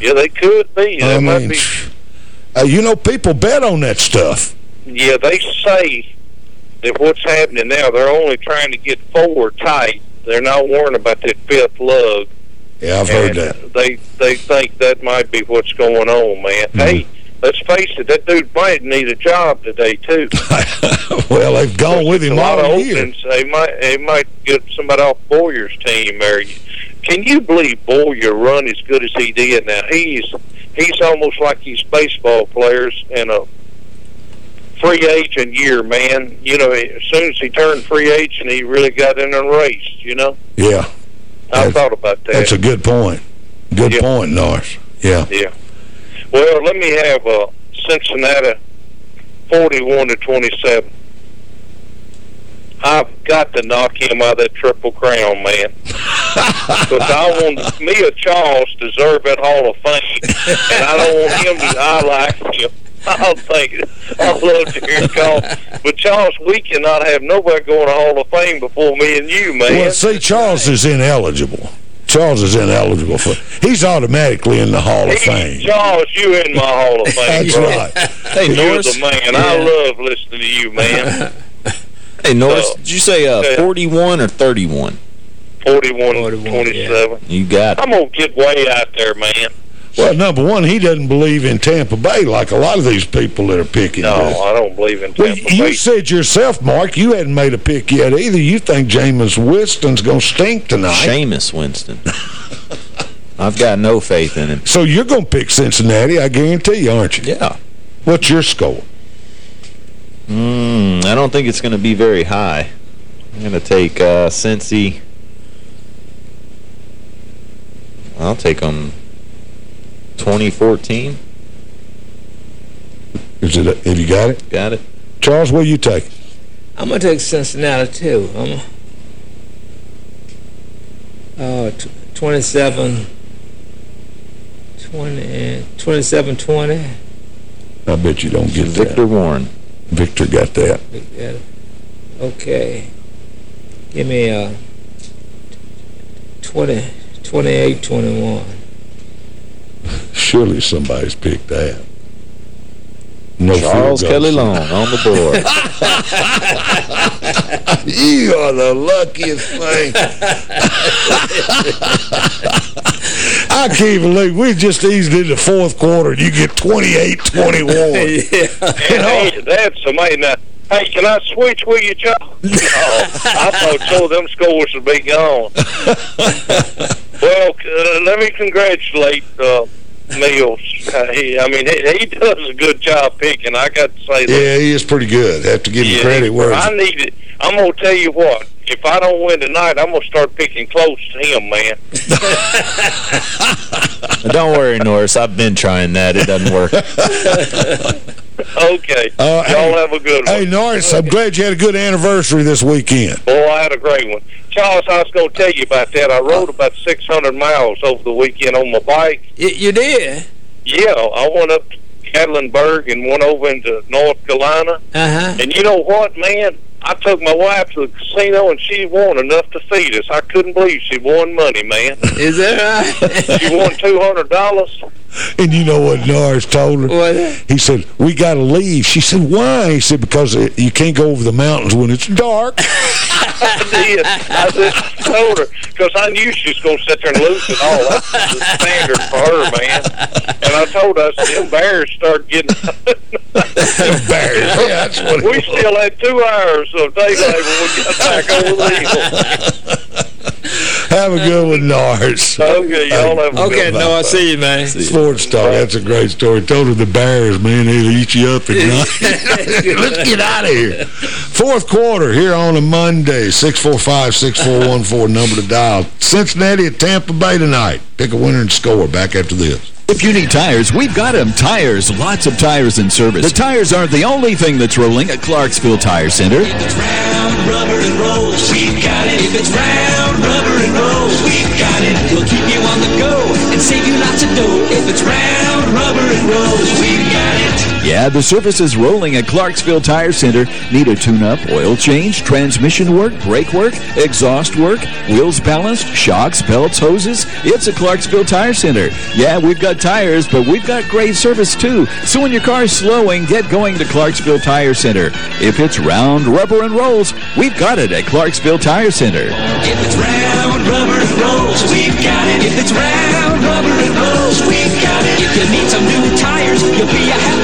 yeah, they could be. They I mean, be. uh, you know, people bet on that stuff. Yeah, they say that what's happening now, they're only trying to get four tight they're not worrying about that fifth lug. Yeah, I've heard that. They they think that might be what's going on, man. Mm-hmm. Hey, let's face it, that dude might need a job today too. well, they've gone with him a lot all of year. openings. They might they might get somebody off Bowyer's team there. Can you believe Boyer run as good as he did? Now he's he's almost like these baseball players in a free agent year, man. You know, as soon as he turned free agent, he really got in and raced. You know, Yeah, I thought about that. that's a good point. Good Yeah. point, Norris. Yeah. Yeah. Well, let me have uh, Cincinnati 41 to 27. I've got to knock him out of that triple crown, man. Because I want me or Charles deserve that Hall of Fame, and I don't want him to. I like him. I'll think I love to hear him call, but Charles, we cannot have nobody going to Hall of Fame before me and you, man. Well, see, Charles is ineligible. Charles is ineligible for. He's automatically in the Hall of Fame. Charles, you in my Hall of Fame, That's bro. right. Hey, You're Norris. the man. I love listening to you, man. Hey, Norris, So- did you say uh, Yeah. 41 or 31? 41, 27. You got it. I'm going to get way out there, man. Well, number one, he doesn't believe in Tampa Bay like a lot of these people that are picking. No, do. I don't believe in Well, Tampa you Bay. You said yourself, Mark, you hadn't made a pick yet either. You think Jameis Winston's going to stink tonight. Seamus Winston. I've got no faith in him. So you're going to pick Cincinnati, I guarantee you, aren't you? Yeah. What's your score? Mm, I don't think it's going to be very high. I'm going to take uh, Cincy. I'll take them 2014. Is it? Have you got it? Got it. Charles, what do you take? I'm going to take Cincinnati, too. I'm uh, 27... 20, 27 20. I bet you don't get Victor that. Warren. Victor got that. Yeah. Okay. Give me uh 20, 28 21. Surely somebody's picked that. No Charles Kelly. Long on the board. you are the luckiest thing. I can't believe we just eased into fourth quarter and you get 28-21. Hey, that's amazing. Hey, can I switch with you, Charles? oh, I thought some of them scores would be gone. well, uh, let me congratulate uh, Mills. Uh, he, I mean, he, he does a good job picking. I got to say that. Yeah, he is pretty good. Have to give him Yeah, credit where I need it. I'm gonna tell you what. If I don't win tonight, I'm gonna start picking close to him, man. Don't worry, Norris. I've been trying that. It doesn't work. Okay. Uh, Y'all hey, have a good one. Hey, Norris, I'm glad you had a good anniversary this weekend. Boy, I had a great one. Charles, I was going to tell you about that. I rode about 600 miles over the weekend on my bike. You, you did? Yeah, I went up to Gatlinburg and went over into North Carolina. Uh-huh. And you know what, man? I took my wife to the casino and she won enough to feed us. I couldn't believe she won money, man. Is that right? she won $200. And you know what Norris told her? What? He said, we got to leave. She said, why? He said, because uh, you can't go over the mountains when it's dark. I did. I just told her because I knew she was going to sit there and lose it all. That's the standard for her, man. And I told her, I said, them bears start getting... bears, yeah, that's what We was. still had two hours of daylight when we got back over the hill. Have a good one, Norris. Okay, y'all have a Okay, no, I see you, man. Sports talk. That's a great story. Told her the bears, man, they'll eat you up at night. Let's get out of here. Fourth quarter here on a Monday. 645-6414, number to dial. Cincinnati at Tampa Bay tonight. Pick a winner and score. Back after this. If you need tires, we've got them. Tires, lots of tires in service. The tires aren't the only thing that's rolling at Clarksville Tire Center. Round rubber and rolls, we've got it. If it's round rubber and rolls, it. We'll keep you on the go and save you lots of dough. If it's round rubber and rolls, we've got it. Yeah, the service is rolling at Clarksville Tire Center. Need a tune-up, oil change, transmission work, brake work, exhaust work, wheels balanced, shocks, belts, hoses? It's a Clarksville Tire Center. Yeah, we've got tires, but we've got great service too. So when your car's slowing, get going to Clarksville Tire Center. If it's round, rubber, and rolls, we've got it at Clarksville Tire Center. If it's round rubber and rolls, we've got it. If it's round, rubber and rolls, we've got it. If you need some new tires, you'll be a happy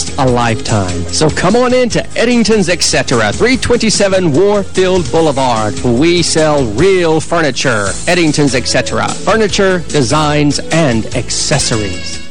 a lifetime. So come on in to Eddington's Etc. 327 Warfield Boulevard. We sell real furniture. Eddington's Etc. Furniture, designs, and accessories.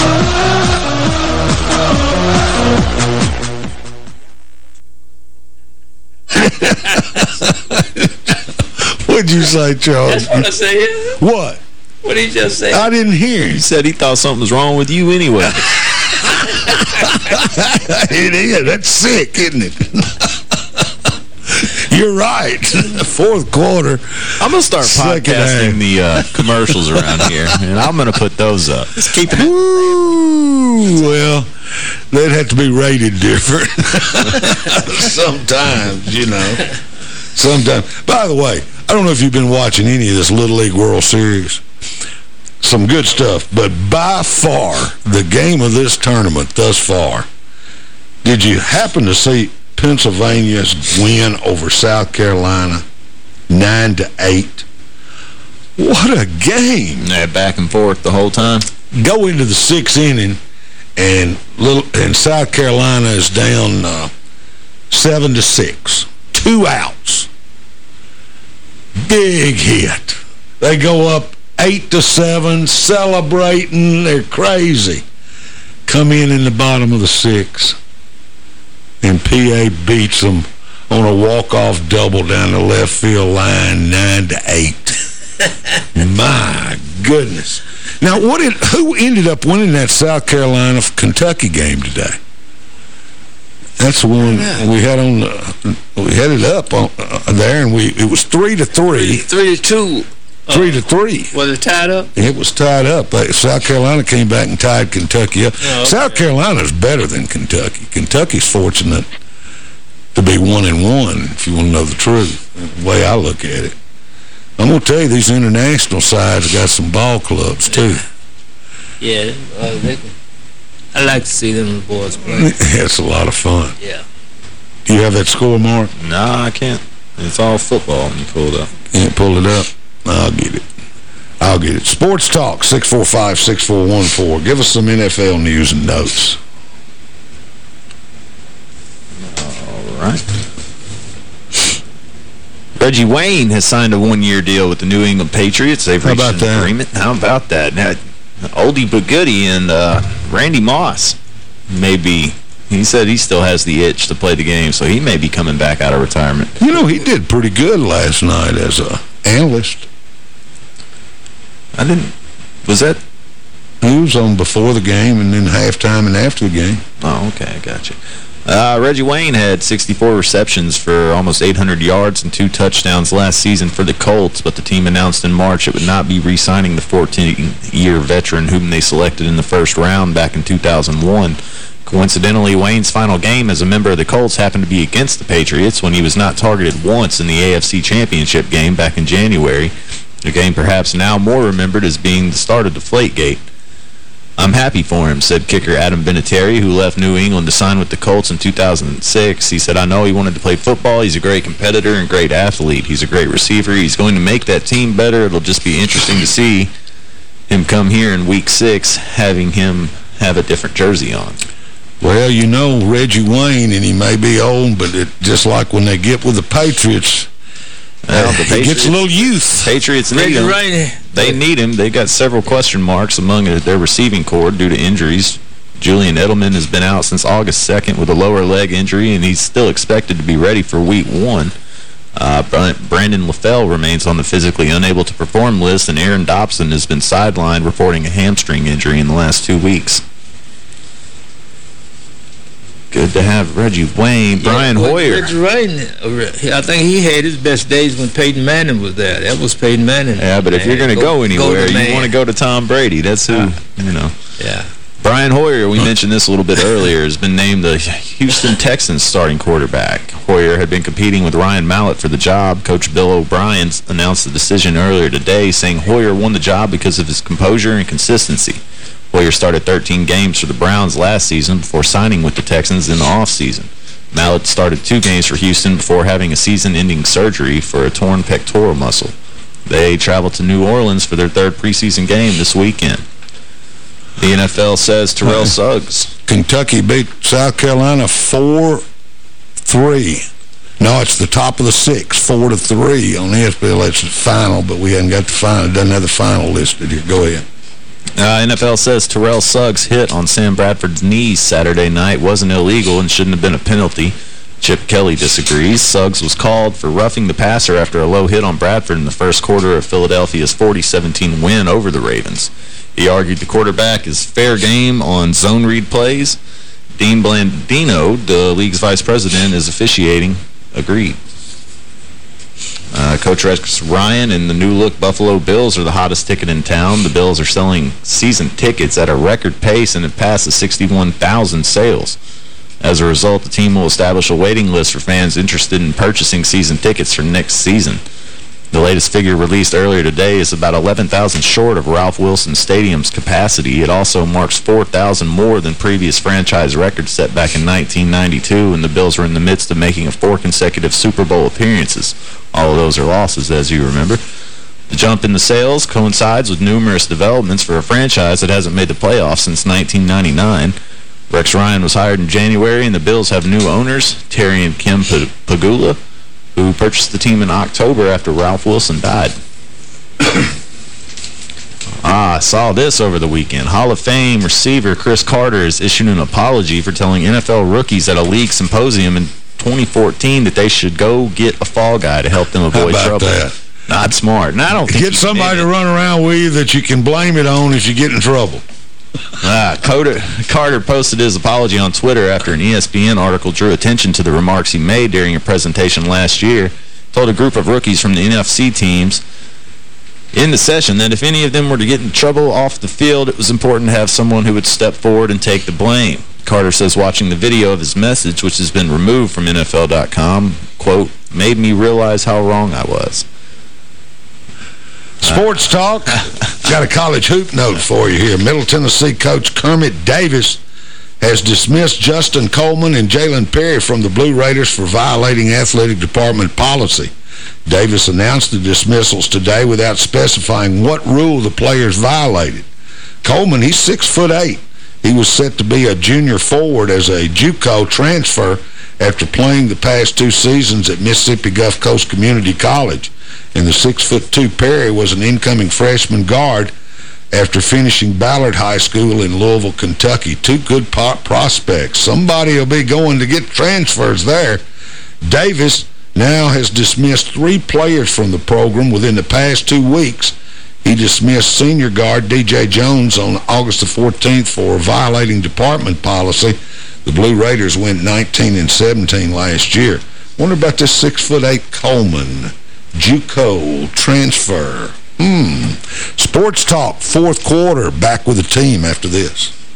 What'd you say, Charles? That's what I said. What? What did he just say? I didn't hear. He said he thought something was wrong with you anyway. it is. That's sick, isn't it? You're right. Fourth quarter. I'm going to start Second podcasting half. the uh, commercials around here, and I'm going to put those up. Just keeping it. Ooh, well, they'd have to be rated different. Sometimes, you know. Sometimes. By the way, I don't know if you've been watching any of this Little League World Series. Some good stuff. But by far, the game of this tournament thus far, did you happen to see Pennsylvania's win over South Carolina 9 to 8? What a game. Yeah, back and forth the whole time. Go into the sixth inning, and little and South Carolina is down uh, 7 to 6. Two outs. Big hit. They go up 8 to 7, celebrating. They're crazy. Come in in the bottom of the six, and PA beats them on a walk-off double down the left field line, 9 to 8. My goodness. Now, what did who ended up winning that South Carolina-Kentucky game today? That's the one we had on the, we had it up on, uh, there, and we it was three to three. Three to two. Three to three. Was it tied up? It was tied up. Uh, South Carolina came back and tied Kentucky up. Oh, okay. South Carolina's better than Kentucky. Kentucky's fortunate to be one and one, if you want to know the truth, the way I look at it. I'm going to tell you, these international sides got some ball clubs, too. Yeah. Uh, they, I like to see them boys play. it's a lot of fun. Yeah. Do you have that score, Mark? Nah, I can't. It's all football when you pull it up. Can't pull it up? I'll get it. I'll get it. Sports Talk, 645-6414. Give us some NFL news and notes. All right. Reggie Wayne has signed a one-year deal with the New England Patriots. They've How reached about an that? agreement. How about that? Now, oldie but goodie and uh, Randy Moss may be... He said he still has the itch to play the game, so he may be coming back out of retirement. You know, he did pretty good last night as a analyst. I didn't... Was that... He was on before the game and then halftime and after the game. Oh, okay, I got you. Uh, Reggie Wayne had 64 receptions for almost 800 yards and two touchdowns last season for the Colts, but the team announced in March it would not be re-signing the 14-year veteran whom they selected in the first round back in 2001. Coincidentally, Wayne's final game as a member of the Colts happened to be against the Patriots when he was not targeted once in the AFC Championship game back in January, a game perhaps now more remembered as being the start of the Deflategate. I'm happy for him, said kicker Adam Vinatieri, who left New England to sign with the Colts in 2006. He said, I know he wanted to play football. He's a great competitor and great athlete. He's a great receiver. He's going to make that team better. It'll just be interesting to see him come here in week six, having him have a different jersey on. Well, you know Reggie Wayne, and he may be old, but it, just like when they get with the Patriots, well, the he gets a little youth. Patriots need him. They need him. They've got several question marks among their receiving corps due to injuries. Julian Edelman has been out since August 2nd with a lower leg injury, and he's still expected to be ready for week one. Uh, Brandon LaFell remains on the physically unable to perform list, and Aaron Dobson has been sidelined reporting a hamstring injury in the last two weeks. Good to have Reggie Wayne, yeah, Brian Hoyer. Reggie Wayne, uh, I think he had his best days when Peyton Manning was there. That was Peyton Manning. Yeah, but if you're going to go, go, anywhere, go you want to go to Tom Brady. That's who, uh, you know. Yeah. Brian Hoyer, we mentioned this a little bit earlier, has been named the Houston Texans starting quarterback. Hoyer had been competing with Ryan Mallett for the job. Coach Bill O'Brien announced the decision earlier today, saying Hoyer won the job because of his composure and consistency. Hoyer started 13 games for the Browns last season before signing with the Texans in the offseason. Mallett started two games for Houston before having a season-ending surgery for a torn pectoral muscle. They traveled to New Orleans for their third preseason game this weekend. The NFL says Terrell Suggs. Kentucky beat South Carolina 4-3. No, it's the top of the six, 4 to three on ESPN. It's the final, but we haven't got the final. It doesn't have the final listed here. Go ahead. Uh, NFL says Terrell Suggs' hit on Sam Bradford's knees Saturday night wasn't illegal and shouldn't have been a penalty. Chip Kelly disagrees. Suggs was called for roughing the passer after a low hit on Bradford in the first quarter of Philadelphia's 40-17 win over the Ravens. He argued the quarterback is fair game on zone read plays. Dean Blandino, the league's vice president, is officiating, agreed. Uh, Coach Rex Ryan and the new-look Buffalo Bills are the hottest ticket in town. The Bills are selling season tickets at a record pace and have passed the 61,000 sales. As a result, the team will establish a waiting list for fans interested in purchasing season tickets for next season. The latest figure released earlier today is about 11,000 short of Ralph Wilson Stadium's capacity. It also marks 4,000 more than previous franchise records set back in 1992 when the Bills were in the midst of making four consecutive Super Bowl appearances. All of those are losses, as you remember. The jump in the sales coincides with numerous developments for a franchise that hasn't made the playoffs since 1999. Rex Ryan was hired in January, and the Bills have new owners, Terry and Kim Pegula, who purchased the team in October after Ralph Wilson died. ah, I saw this over the weekend. Hall of Fame receiver Cris Carter is issued an apology for telling NFL rookies at a league symposium in 2014 that they should go get a fall guy to help them avoid trouble. That? Not smart. And I don't Get somebody to run around with you that you can blame it on if you get in trouble. Ah, Carter, Carter posted his apology on Twitter after an ESPN article drew attention to the remarks he made during a presentation last year. Told a group of rookies from the NFC teams in the session that if any of them were to get in trouble off the field, it was important to have someone who would step forward and take the blame. Carter says watching the video of his message, which has been removed from NFL.com, quote, made me realize how wrong I was. Sports Talk. Got a college hoop note for you here. Middle Tennessee coach Kermit Davis has dismissed Justin Coleman and Jalen Perry from the Blue Raiders for violating athletic department policy. Davis announced the dismissals today without specifying what rule the players violated. Coleman, he's six foot eight. He was set to be a junior forward as a JUCO transfer after playing the past two seasons at Mississippi Gulf Coast Community College and the 6'2 Perry was an incoming freshman guard after finishing Ballard High School in Louisville, Kentucky. Two good pop prospects. Somebody will be going to get transfers there. Davis now has dismissed three players from the program within the past two weeks. He dismissed senior guard D.J. Jones on August the 14th for violating department policy. The Blue Raiders went 19 and 17 last year. Wonder about this six-foot-eight Coleman. JUCO transfer. Hmm. Sports Talk, fourth quarter, back with the team after this.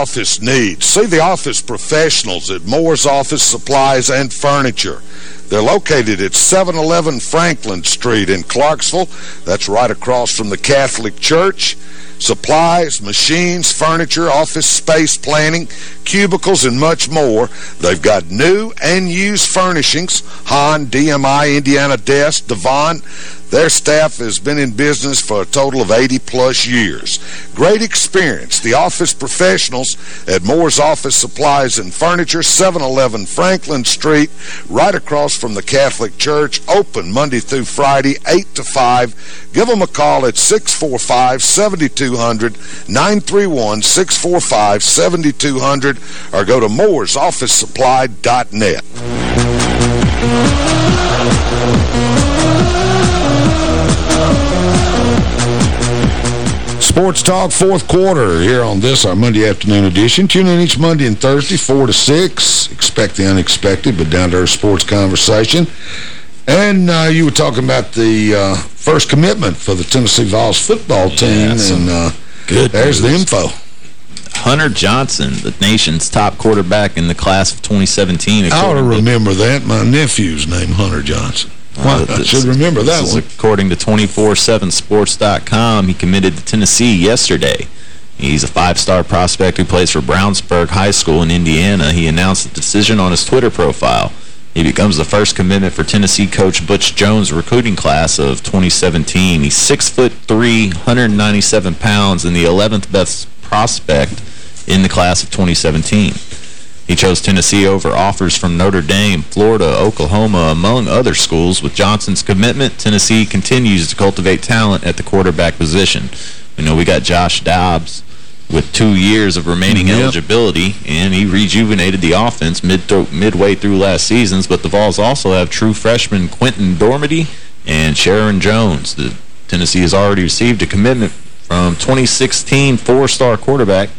office needs, see the office professionals at Moore's Office Supplies and Furniture. They're located at 711 Franklin Street in Clarksville. That's right across from the Catholic Church. Supplies, machines, furniture, office space planning, cubicles, and much more. They've got new and used furnishings, Han, DMI, Indiana Desk, Devon. Their staff has been in business for a total of 80-plus years. Great experience. The office professionals at Moore's Office Supplies and Furniture, 711 Franklin Street, right across from the Catholic Church, open Monday through Friday, 8 to 5. Give them a call at 645-7200, 931-645-7200, or go to mooresofficesupply.net. Sports Talk fourth quarter here on this, our Monday afternoon edition. Tune in each Monday and Thursday, 4 to 6. Expect the unexpected, but down-to-earth sports conversation. And uh, you were talking about the uh, first commitment for the Tennessee Vols football team, Yeah, and uh, good there's news. the info. Hunter Johnson, the nation's top quarterback in the class of 2017. I ought to remember that. My nephew's named Hunter Johnson. Uh, I should remember that one. According to 247sports.com, he committed to Tennessee yesterday. He's a five-star prospect who plays for Brownsburg High School in Indiana. He announced the decision on his Twitter profile. He becomes the first commitment for Tennessee coach Butch Jones' recruiting class of 2017. He's 6'3", 197 pounds, and the 11th best prospect in the class of 2017. He chose Tennessee over offers from Notre Dame, Florida, Oklahoma, among other schools. With Johnson's commitment, Tennessee continues to cultivate talent at the quarterback position. We know we got Josh Dobbs with two years of remaining Yep. eligibility, and he rejuvenated the offense mid midway through last season's. But the Vols also have true freshman Quentin Dormady and Sheriron Jones. The Tennessee has already received a commitment from 2016 four-star quarterback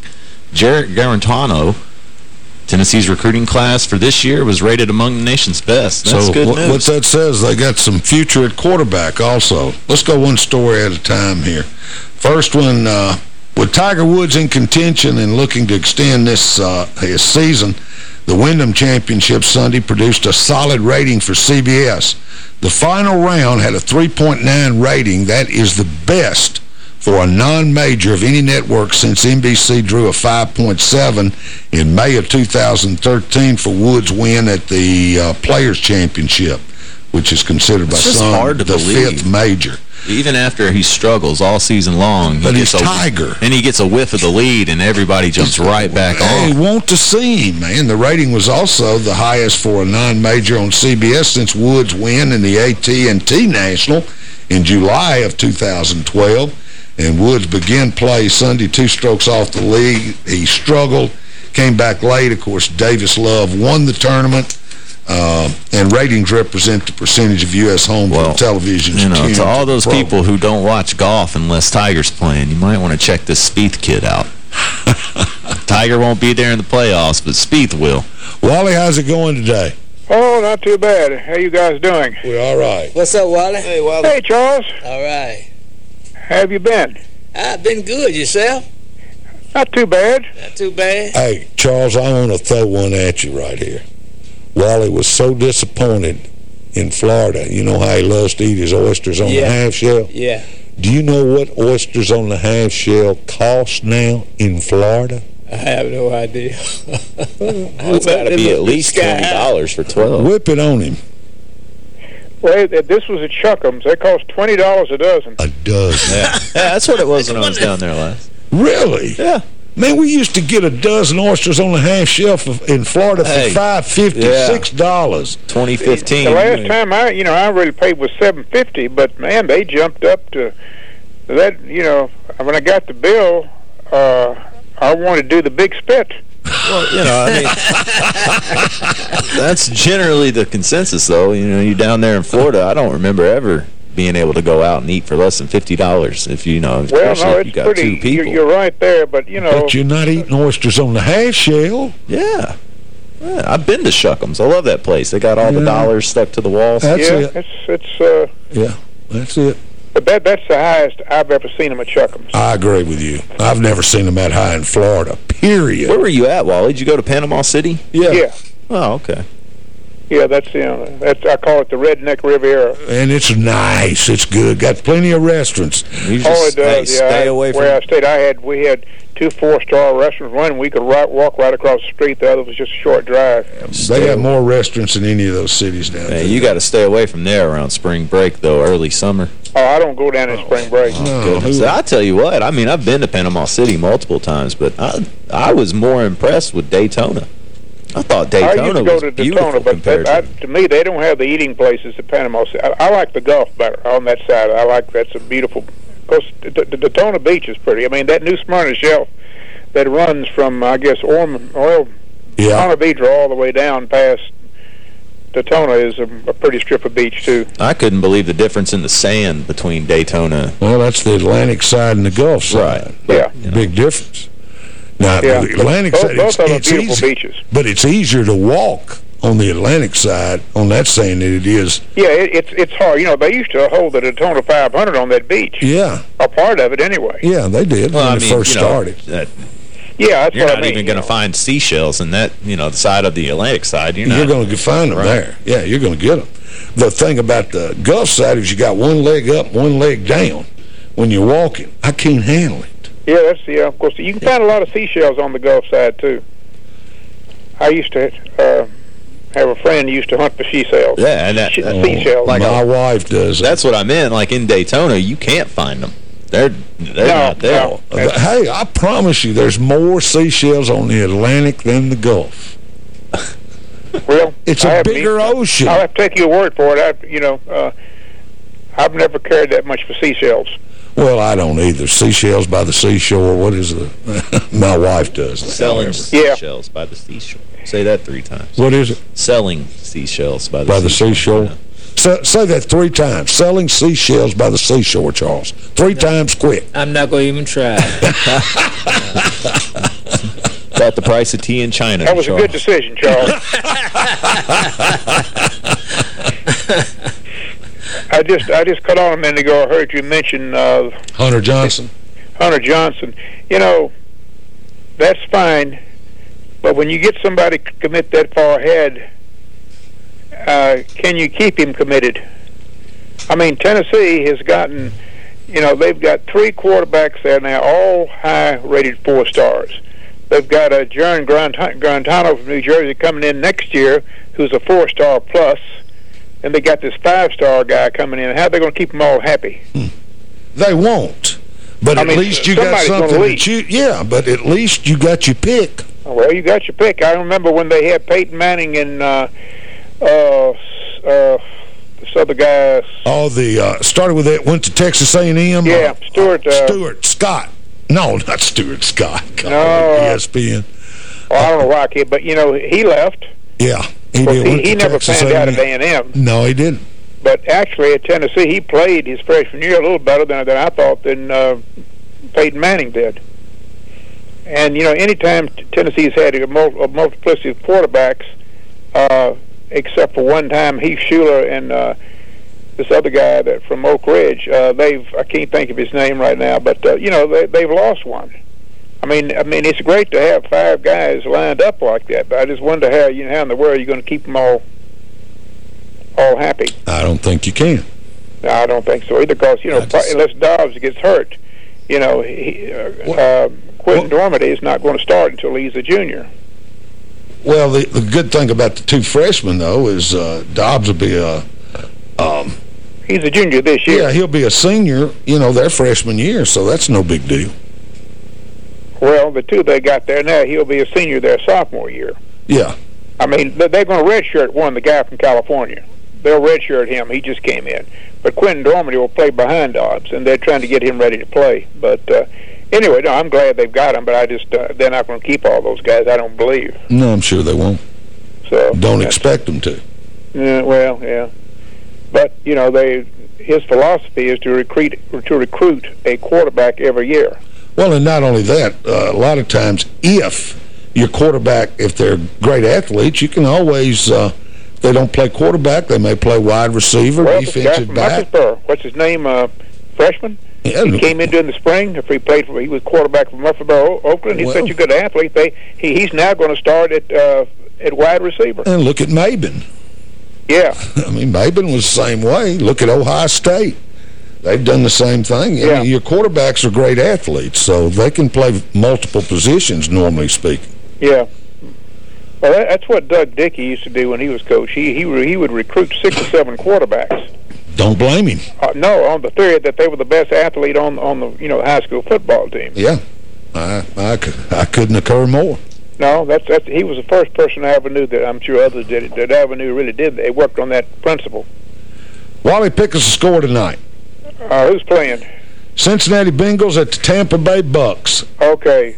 Jarrett Guarantano. Tennessee's recruiting class for this year was rated among the nation's best. That's so good what, news. what that says, they got some future at quarterback also. Let's go one story at a time here. First one, uh, with Tiger Woods in contention and looking to extend this uh, his season, the Wyndham Championship Sunday produced a solid rating for CBS. The final round had a 3.9 rating. That is the best for a non-major of any network since NBC drew a 5.7 in May of 2013 for Woods' win at the uh, Players' Championship, which is considered by some the believe. fifth major. Even after he struggles all season long, he But gets he's a, Tiger. And he gets a whiff of the lead, and everybody jumps right back on. want to see him, man. The rating was also the highest for a non-major on CBS since Woods' win in the AT&T National in July of 2012. And Woods began play Sunday two strokes off the lead. He struggled, came back late. Of course, Davis Love won the tournament. Uh, and ratings represent the percentage of U.S. homes on television. You know, to all those program. people who don't watch golf unless Tiger's playing, you might want to check this Spieth kid out. Tiger won't be there in the playoffs, but Spieth will. Wally, how's it going today? Oh, not too bad. How you guys doing? We're all right. What's up, Wally? Hey, Wally. Hey, Charles. All right. How have you been? I've been good. Yourself? Not too bad. Not too bad. Hey, Charles, I want to throw one at you right here. Wally was so disappointed in Florida. You know how he loves to eat his oysters on the half shell? Yeah. Do you know what oysters on the half shell cost now in Florida? I have no idea. It's got to be at least $20 for 12. Whip it on him. Well, this was at Shuckums. They cost $20 a dozen. A dozen. Yeah. yeah, that's what it was when I was down there last. Really? Yeah. Man, we used to get a dozen oysters on the half shell for, in Florida Hey. for five fifty, Yeah. six dollars. 2015. The last time I, you know, I really paid was 750, but man, they jumped up to that, you know, when I got the bill, uh, I wanted to do the big spit. Well, you know, I mean, that's generally the consensus, though. You know, you're down there in Florida. I don't remember ever being able to go out and eat for less than $50 if, you know, Well, especially no, if you it's got pretty. two You're, people. you're right there, but you know, But you're not eating oysters on the half shell. Yeah. Yeah, I've been to Shuckums. I love that place. They got all the dollars stuck to the walls. That's yeah, it. it's it's. Uh, Yeah, that's it. but that that's the highest I've ever seen them at Shuckums. I agree with you. I've never seen them that high in Florida, period. Where were you at, Wally? Did you go to Panama City? Yeah. Yeah, Oh, okay. Yeah, that's the know, that's I call it the Redneck Riviera. And it's nice. It's good. Got plenty of restaurants. You oh, it does. hey, yeah, stay I- away from where I stayed. I had we had two four-star restaurants. One we could right, walk right across the street. The other was just a short drive. They have more restaurants than any of those cities down Hey, there. you got to stay away from there around spring break, though, early summer. Oh, I don't go down in spring oh, break. No, oh, Goodness. I tell you what, I mean, I've been to Panama City multiple times, but I I was more impressed with Daytona. I thought I used Daytona to go was to beautiful Daytona, but compared that, I, to... to me, they don't have the eating places at Panama City. I, I like the Gulf better on that side. I like that's a beautiful. Of course, the, the Daytona Beach is pretty. I mean, that New Smyrna Shelf that runs from I guess Orm, Oil, Yeah. Ponte Vedra all the way down past Daytona is a, a pretty strip of beach too. I couldn't believe the difference in the sand between Daytona. Well, that's the Atlantic side and the Gulf side. Right. Yeah. You know. Big difference. Now, Yeah, the Atlantic both, side, both it's, of them it's beautiful easy, beaches. but it's easier to walk on the Atlantic side on that sand than it is. Yeah, it, it's it's hard. You know, they used to hold the Daytona 500 on that beach. Yeah, A part of it, anyway. yeah, they did Well, when I they mean, first you know, started. that- Yeah, that's you're what not I mean. even going to find seashells in that, you know, the side of the Atlantic side. You're, You're, going to find them Right. there. Yeah, you're going to get them. The thing about the Gulf side is you got one leg up, one leg down when you're walking. I can't handle it. Yeah, that's yeah. Of course, you can find a lot of seashells on the Gulf side too. I used to uh, have a friend who used to hunt for seashells. Yeah, and that, She- that- seashells. like My wife does. that's what I meant. Like in Daytona, you can't find them. They're they're No, not there. no. Uh, Hey, I promise you, there's more seashells on the Atlantic than the Gulf. Well, It's I a have to bigger be- ocean. I'll have to take your word for it. I, you know, uh, I've never cared that much for seashells. Well, I don't either. Seashells by the seashore. What is the? My wife does. Selling Yeah. seashells by the seashore. Say that three times. What is it? Selling seashells by the By the seashore. seashore. Say, say that three times. Selling seashells by the seashore, Charles. Three times quick. I'm not going to even try. About the price of tea in China. That was a good decision, Charles. I just I just cut on a minute ago. I heard you mention uh, Hunter Johnson. Hunter Johnson. You know, that's fine, but when you get somebody commit that far ahead, uh, can you keep him committed? I mean, Tennessee has gotten, you know, they've got three quarterbacks there now, all high-rated four stars. They've got a Jaron Grant- Grantano from New Jersey coming in next year, who's a four-star plus. And they got this five-star guy coming in. How are they going to keep them all happy? They won't. But I at mean, least you got something to leave. choose. Yeah, but at least you got your pick. Well, you got your pick. I remember when they had Peyton Manning and uh, uh, uh, this other guy. Oh, the uh, started with that, went to Texas A&M. Yeah, Stewart. Uh, Stewart Scott. No, not Stewart Scott. God, No, uh, ESPN. Well, I don't know why, kid, but you know he left. Yeah, he Well, he, he never Texas panned out at A&M. No, he didn't. But actually, at Tennessee, he played his freshman year a little better than, than I thought than uh, Peyton Manning did. And, you know, anytime Tennessee's had a, mul- a multiplicity of quarterbacks, uh, except for one time, Heath Shuler and uh, this other guy that from Oak Ridge, uh, they've, I can't think of his name right now, but, uh, you know, they, they've lost one. I mean, I mean, it's great to have five guys lined up like that, but I just wonder how, you know, how in the world you're going to keep them all, all happy. I don't think you can. No, I don't think so either. Because you know, unless Dobbs gets hurt, you know, he, uh, uh, Quentin Dormady is not going to start until he's a junior. Well, the, the good thing about the two freshmen, though, is uh, Dobbs will be a... Um, He's a junior this year. yeah, he'll be a senior, you know, their freshman year, so that's no big deal. Well, the two they got there now, he'll be a senior their sophomore year. Yeah. I mean, they- they're going to redshirt one, the guy from California. They'll redshirt him. He just came in. But Quentin Dormady will play behind Dobbs, and they're trying to get him ready to play. But uh, anyway, no, I'm glad they've got him, but I just uh, they're not going to keep all those guys. I don't believe. No, I'm sure they won't. So Don't expect them to. Yeah, well, yeah, but you know, they his philosophy is to recruit to recruit a quarterback every year. Well, and not only that, uh, a lot of times, if your quarterback, if they're great athletes, you can always... Uh, they don't play quarterback, they may play wide receiver, well, defensive back. What's his name? Uh, freshman. Yeah, he came in during the spring. If he played for, he was quarterback for Murfreesboro, Oakland. He's Well- such a good athlete. They he, he's now going to start at uh, at wide receiver. And look at Maben. Yeah, I mean, Maben was the same way. Look at Ohio State. They've done the same thing. I mean, your quarterbacks are great athletes, so they can play multiple positions, normally speaking. yeah. Well, that, that's what Doug Dickey used to do when he was coach. He he he would recruit six or seven quarterbacks. Don't blame him. Uh, no, on the theory that they were the best athlete on on the you know high school football team. Yeah, I, I, I couldn't occur more. No, that's that's he was the first person I ever knew that I'm sure others did it that knew really did. They worked on that principle. Wally, pick us a score. Uh, who's playing? Cincinnati Bengals at the Tampa Bay Bucks. Okay,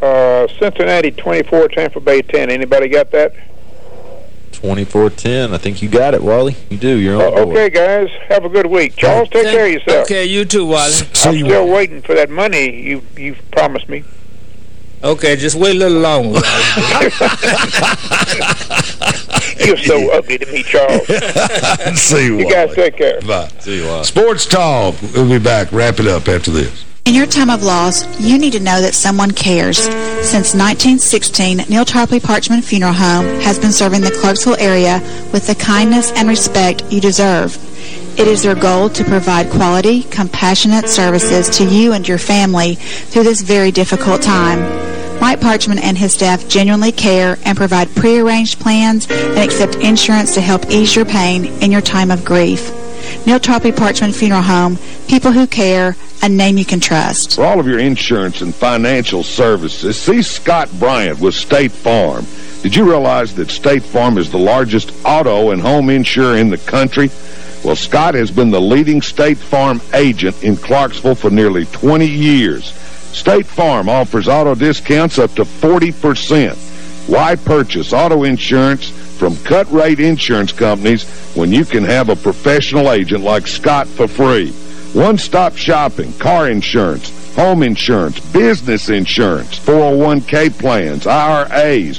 uh, Cincinnati 24, Tampa Bay 10. Anybody got that? 24-10. I think you got it, Wally. You do. You're on Uh, board. okay, guys, have a good week. Charles, take care of yourself. Okay, you too, Wally. I'm still waiting for that money you you promised me. Okay, just wait a little longer. You're so ugly to me, Charles. See you, You guys take care. Bye. See you, Wally. Sports Talk. We'll be back. Wrap it up after this. In your time of loss, you need to know that someone cares. Since 1916, Neal Tarpley Parchman Funeral Home has been serving the Clarksville area with the kindness and respect you deserve. It is their goal to provide quality, compassionate services to you and your family through this very difficult time. Mike Parchman and his staff genuinely care and provide prearranged plans and accept insurance to help ease your pain in your time of grief. Neal Tarpley Parchman Funeral Home, people who care, a name you can trust. For all of your insurance and financial services, see Scott Bryant with State Farm. Did you realize that State Farm is the largest auto and home insurer in the country? Well, Scott has been the leading State Farm agent in Clarksville for nearly 20 years. State Farm offers auto discounts up to 40%. Why purchase auto insurance from cut-rate insurance companies when you can have a professional agent like Scott for free? One-stop shopping, car insurance, home insurance, business insurance, 401k plans, IRAs,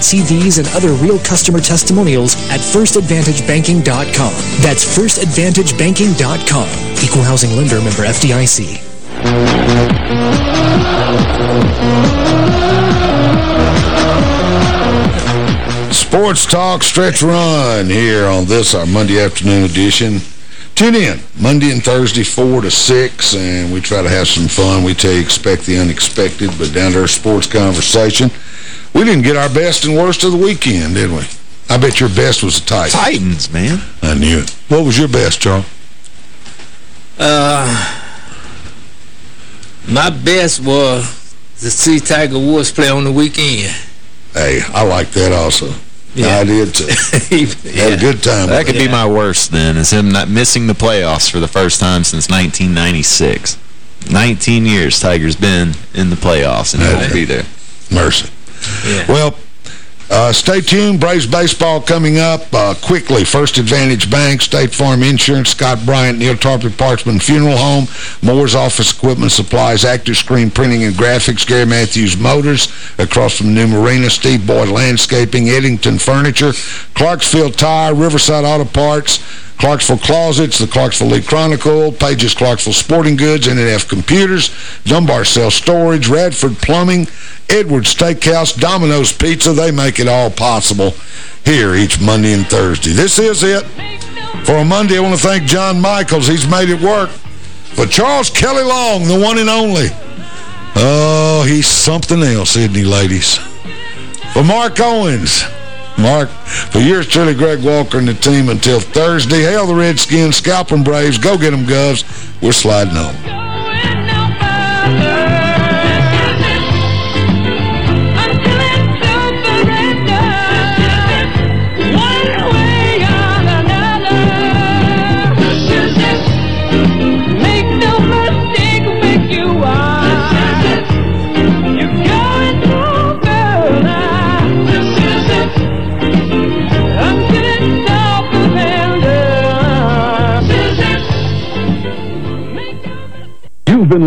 See these and other real customer testimonials at firstadvantagebanking.com. That's firstadvantagebanking.com. Equal housing lender member FDIC. Sports Talk Stretch Run here on this, our Monday afternoon edition. Tune in Monday and Thursday, 4 to 6, and we try to have some fun. We tell you expect the unexpected, but down to our sports conversation. We didn't get our best and worst of the weekend, did we? I bet your best was the Titans. Titans, man. I knew it. What was your best, Charles? Uh, my best was to see Tiger Woods play on the weekend. Hey, I like that also. Yeah. I did too. Had a good time. That could be my worst then, is him not missing the playoffs for the first time since 1996. 19 years Tiger's been in the playoffs, and he won't be there. Mercy. Well, uh, stay tuned. Braves baseball coming up uh, quickly. First Advantage Bank, State Farm Insurance, Scott Bryant, Neal Tarpley Parchman Funeral Home, Moore's Office Equipment Supplies, Active Screen Printing and Graphics, Gary Matthews Motors, across from New Marina, Steve Boyd Landscaping, Eddington Furniture, Clarksville Tire, Riverside Auto Parts, Clarksville Closets, the Clarksville Leaf-Chronicle, Pages Clarksville Sporting Goods, NNF Computers, Dunbar Self Storage, Radford Plumbing, Edwards Steakhouse, Domino's Pizza. They make it all possible here each Monday and Thursday. This is it. For a Monday, I want to thank John Michaels. He's made it work. For Charles Kelly Long, the one and only. Oh, he's something else, isn't he, ladies? For Mark Owens. Mark, for yours truly, Greg Walker and the team until Thursday. Hail the Redskins, scalp 'em Braves, go get them Govs. We're sliding on.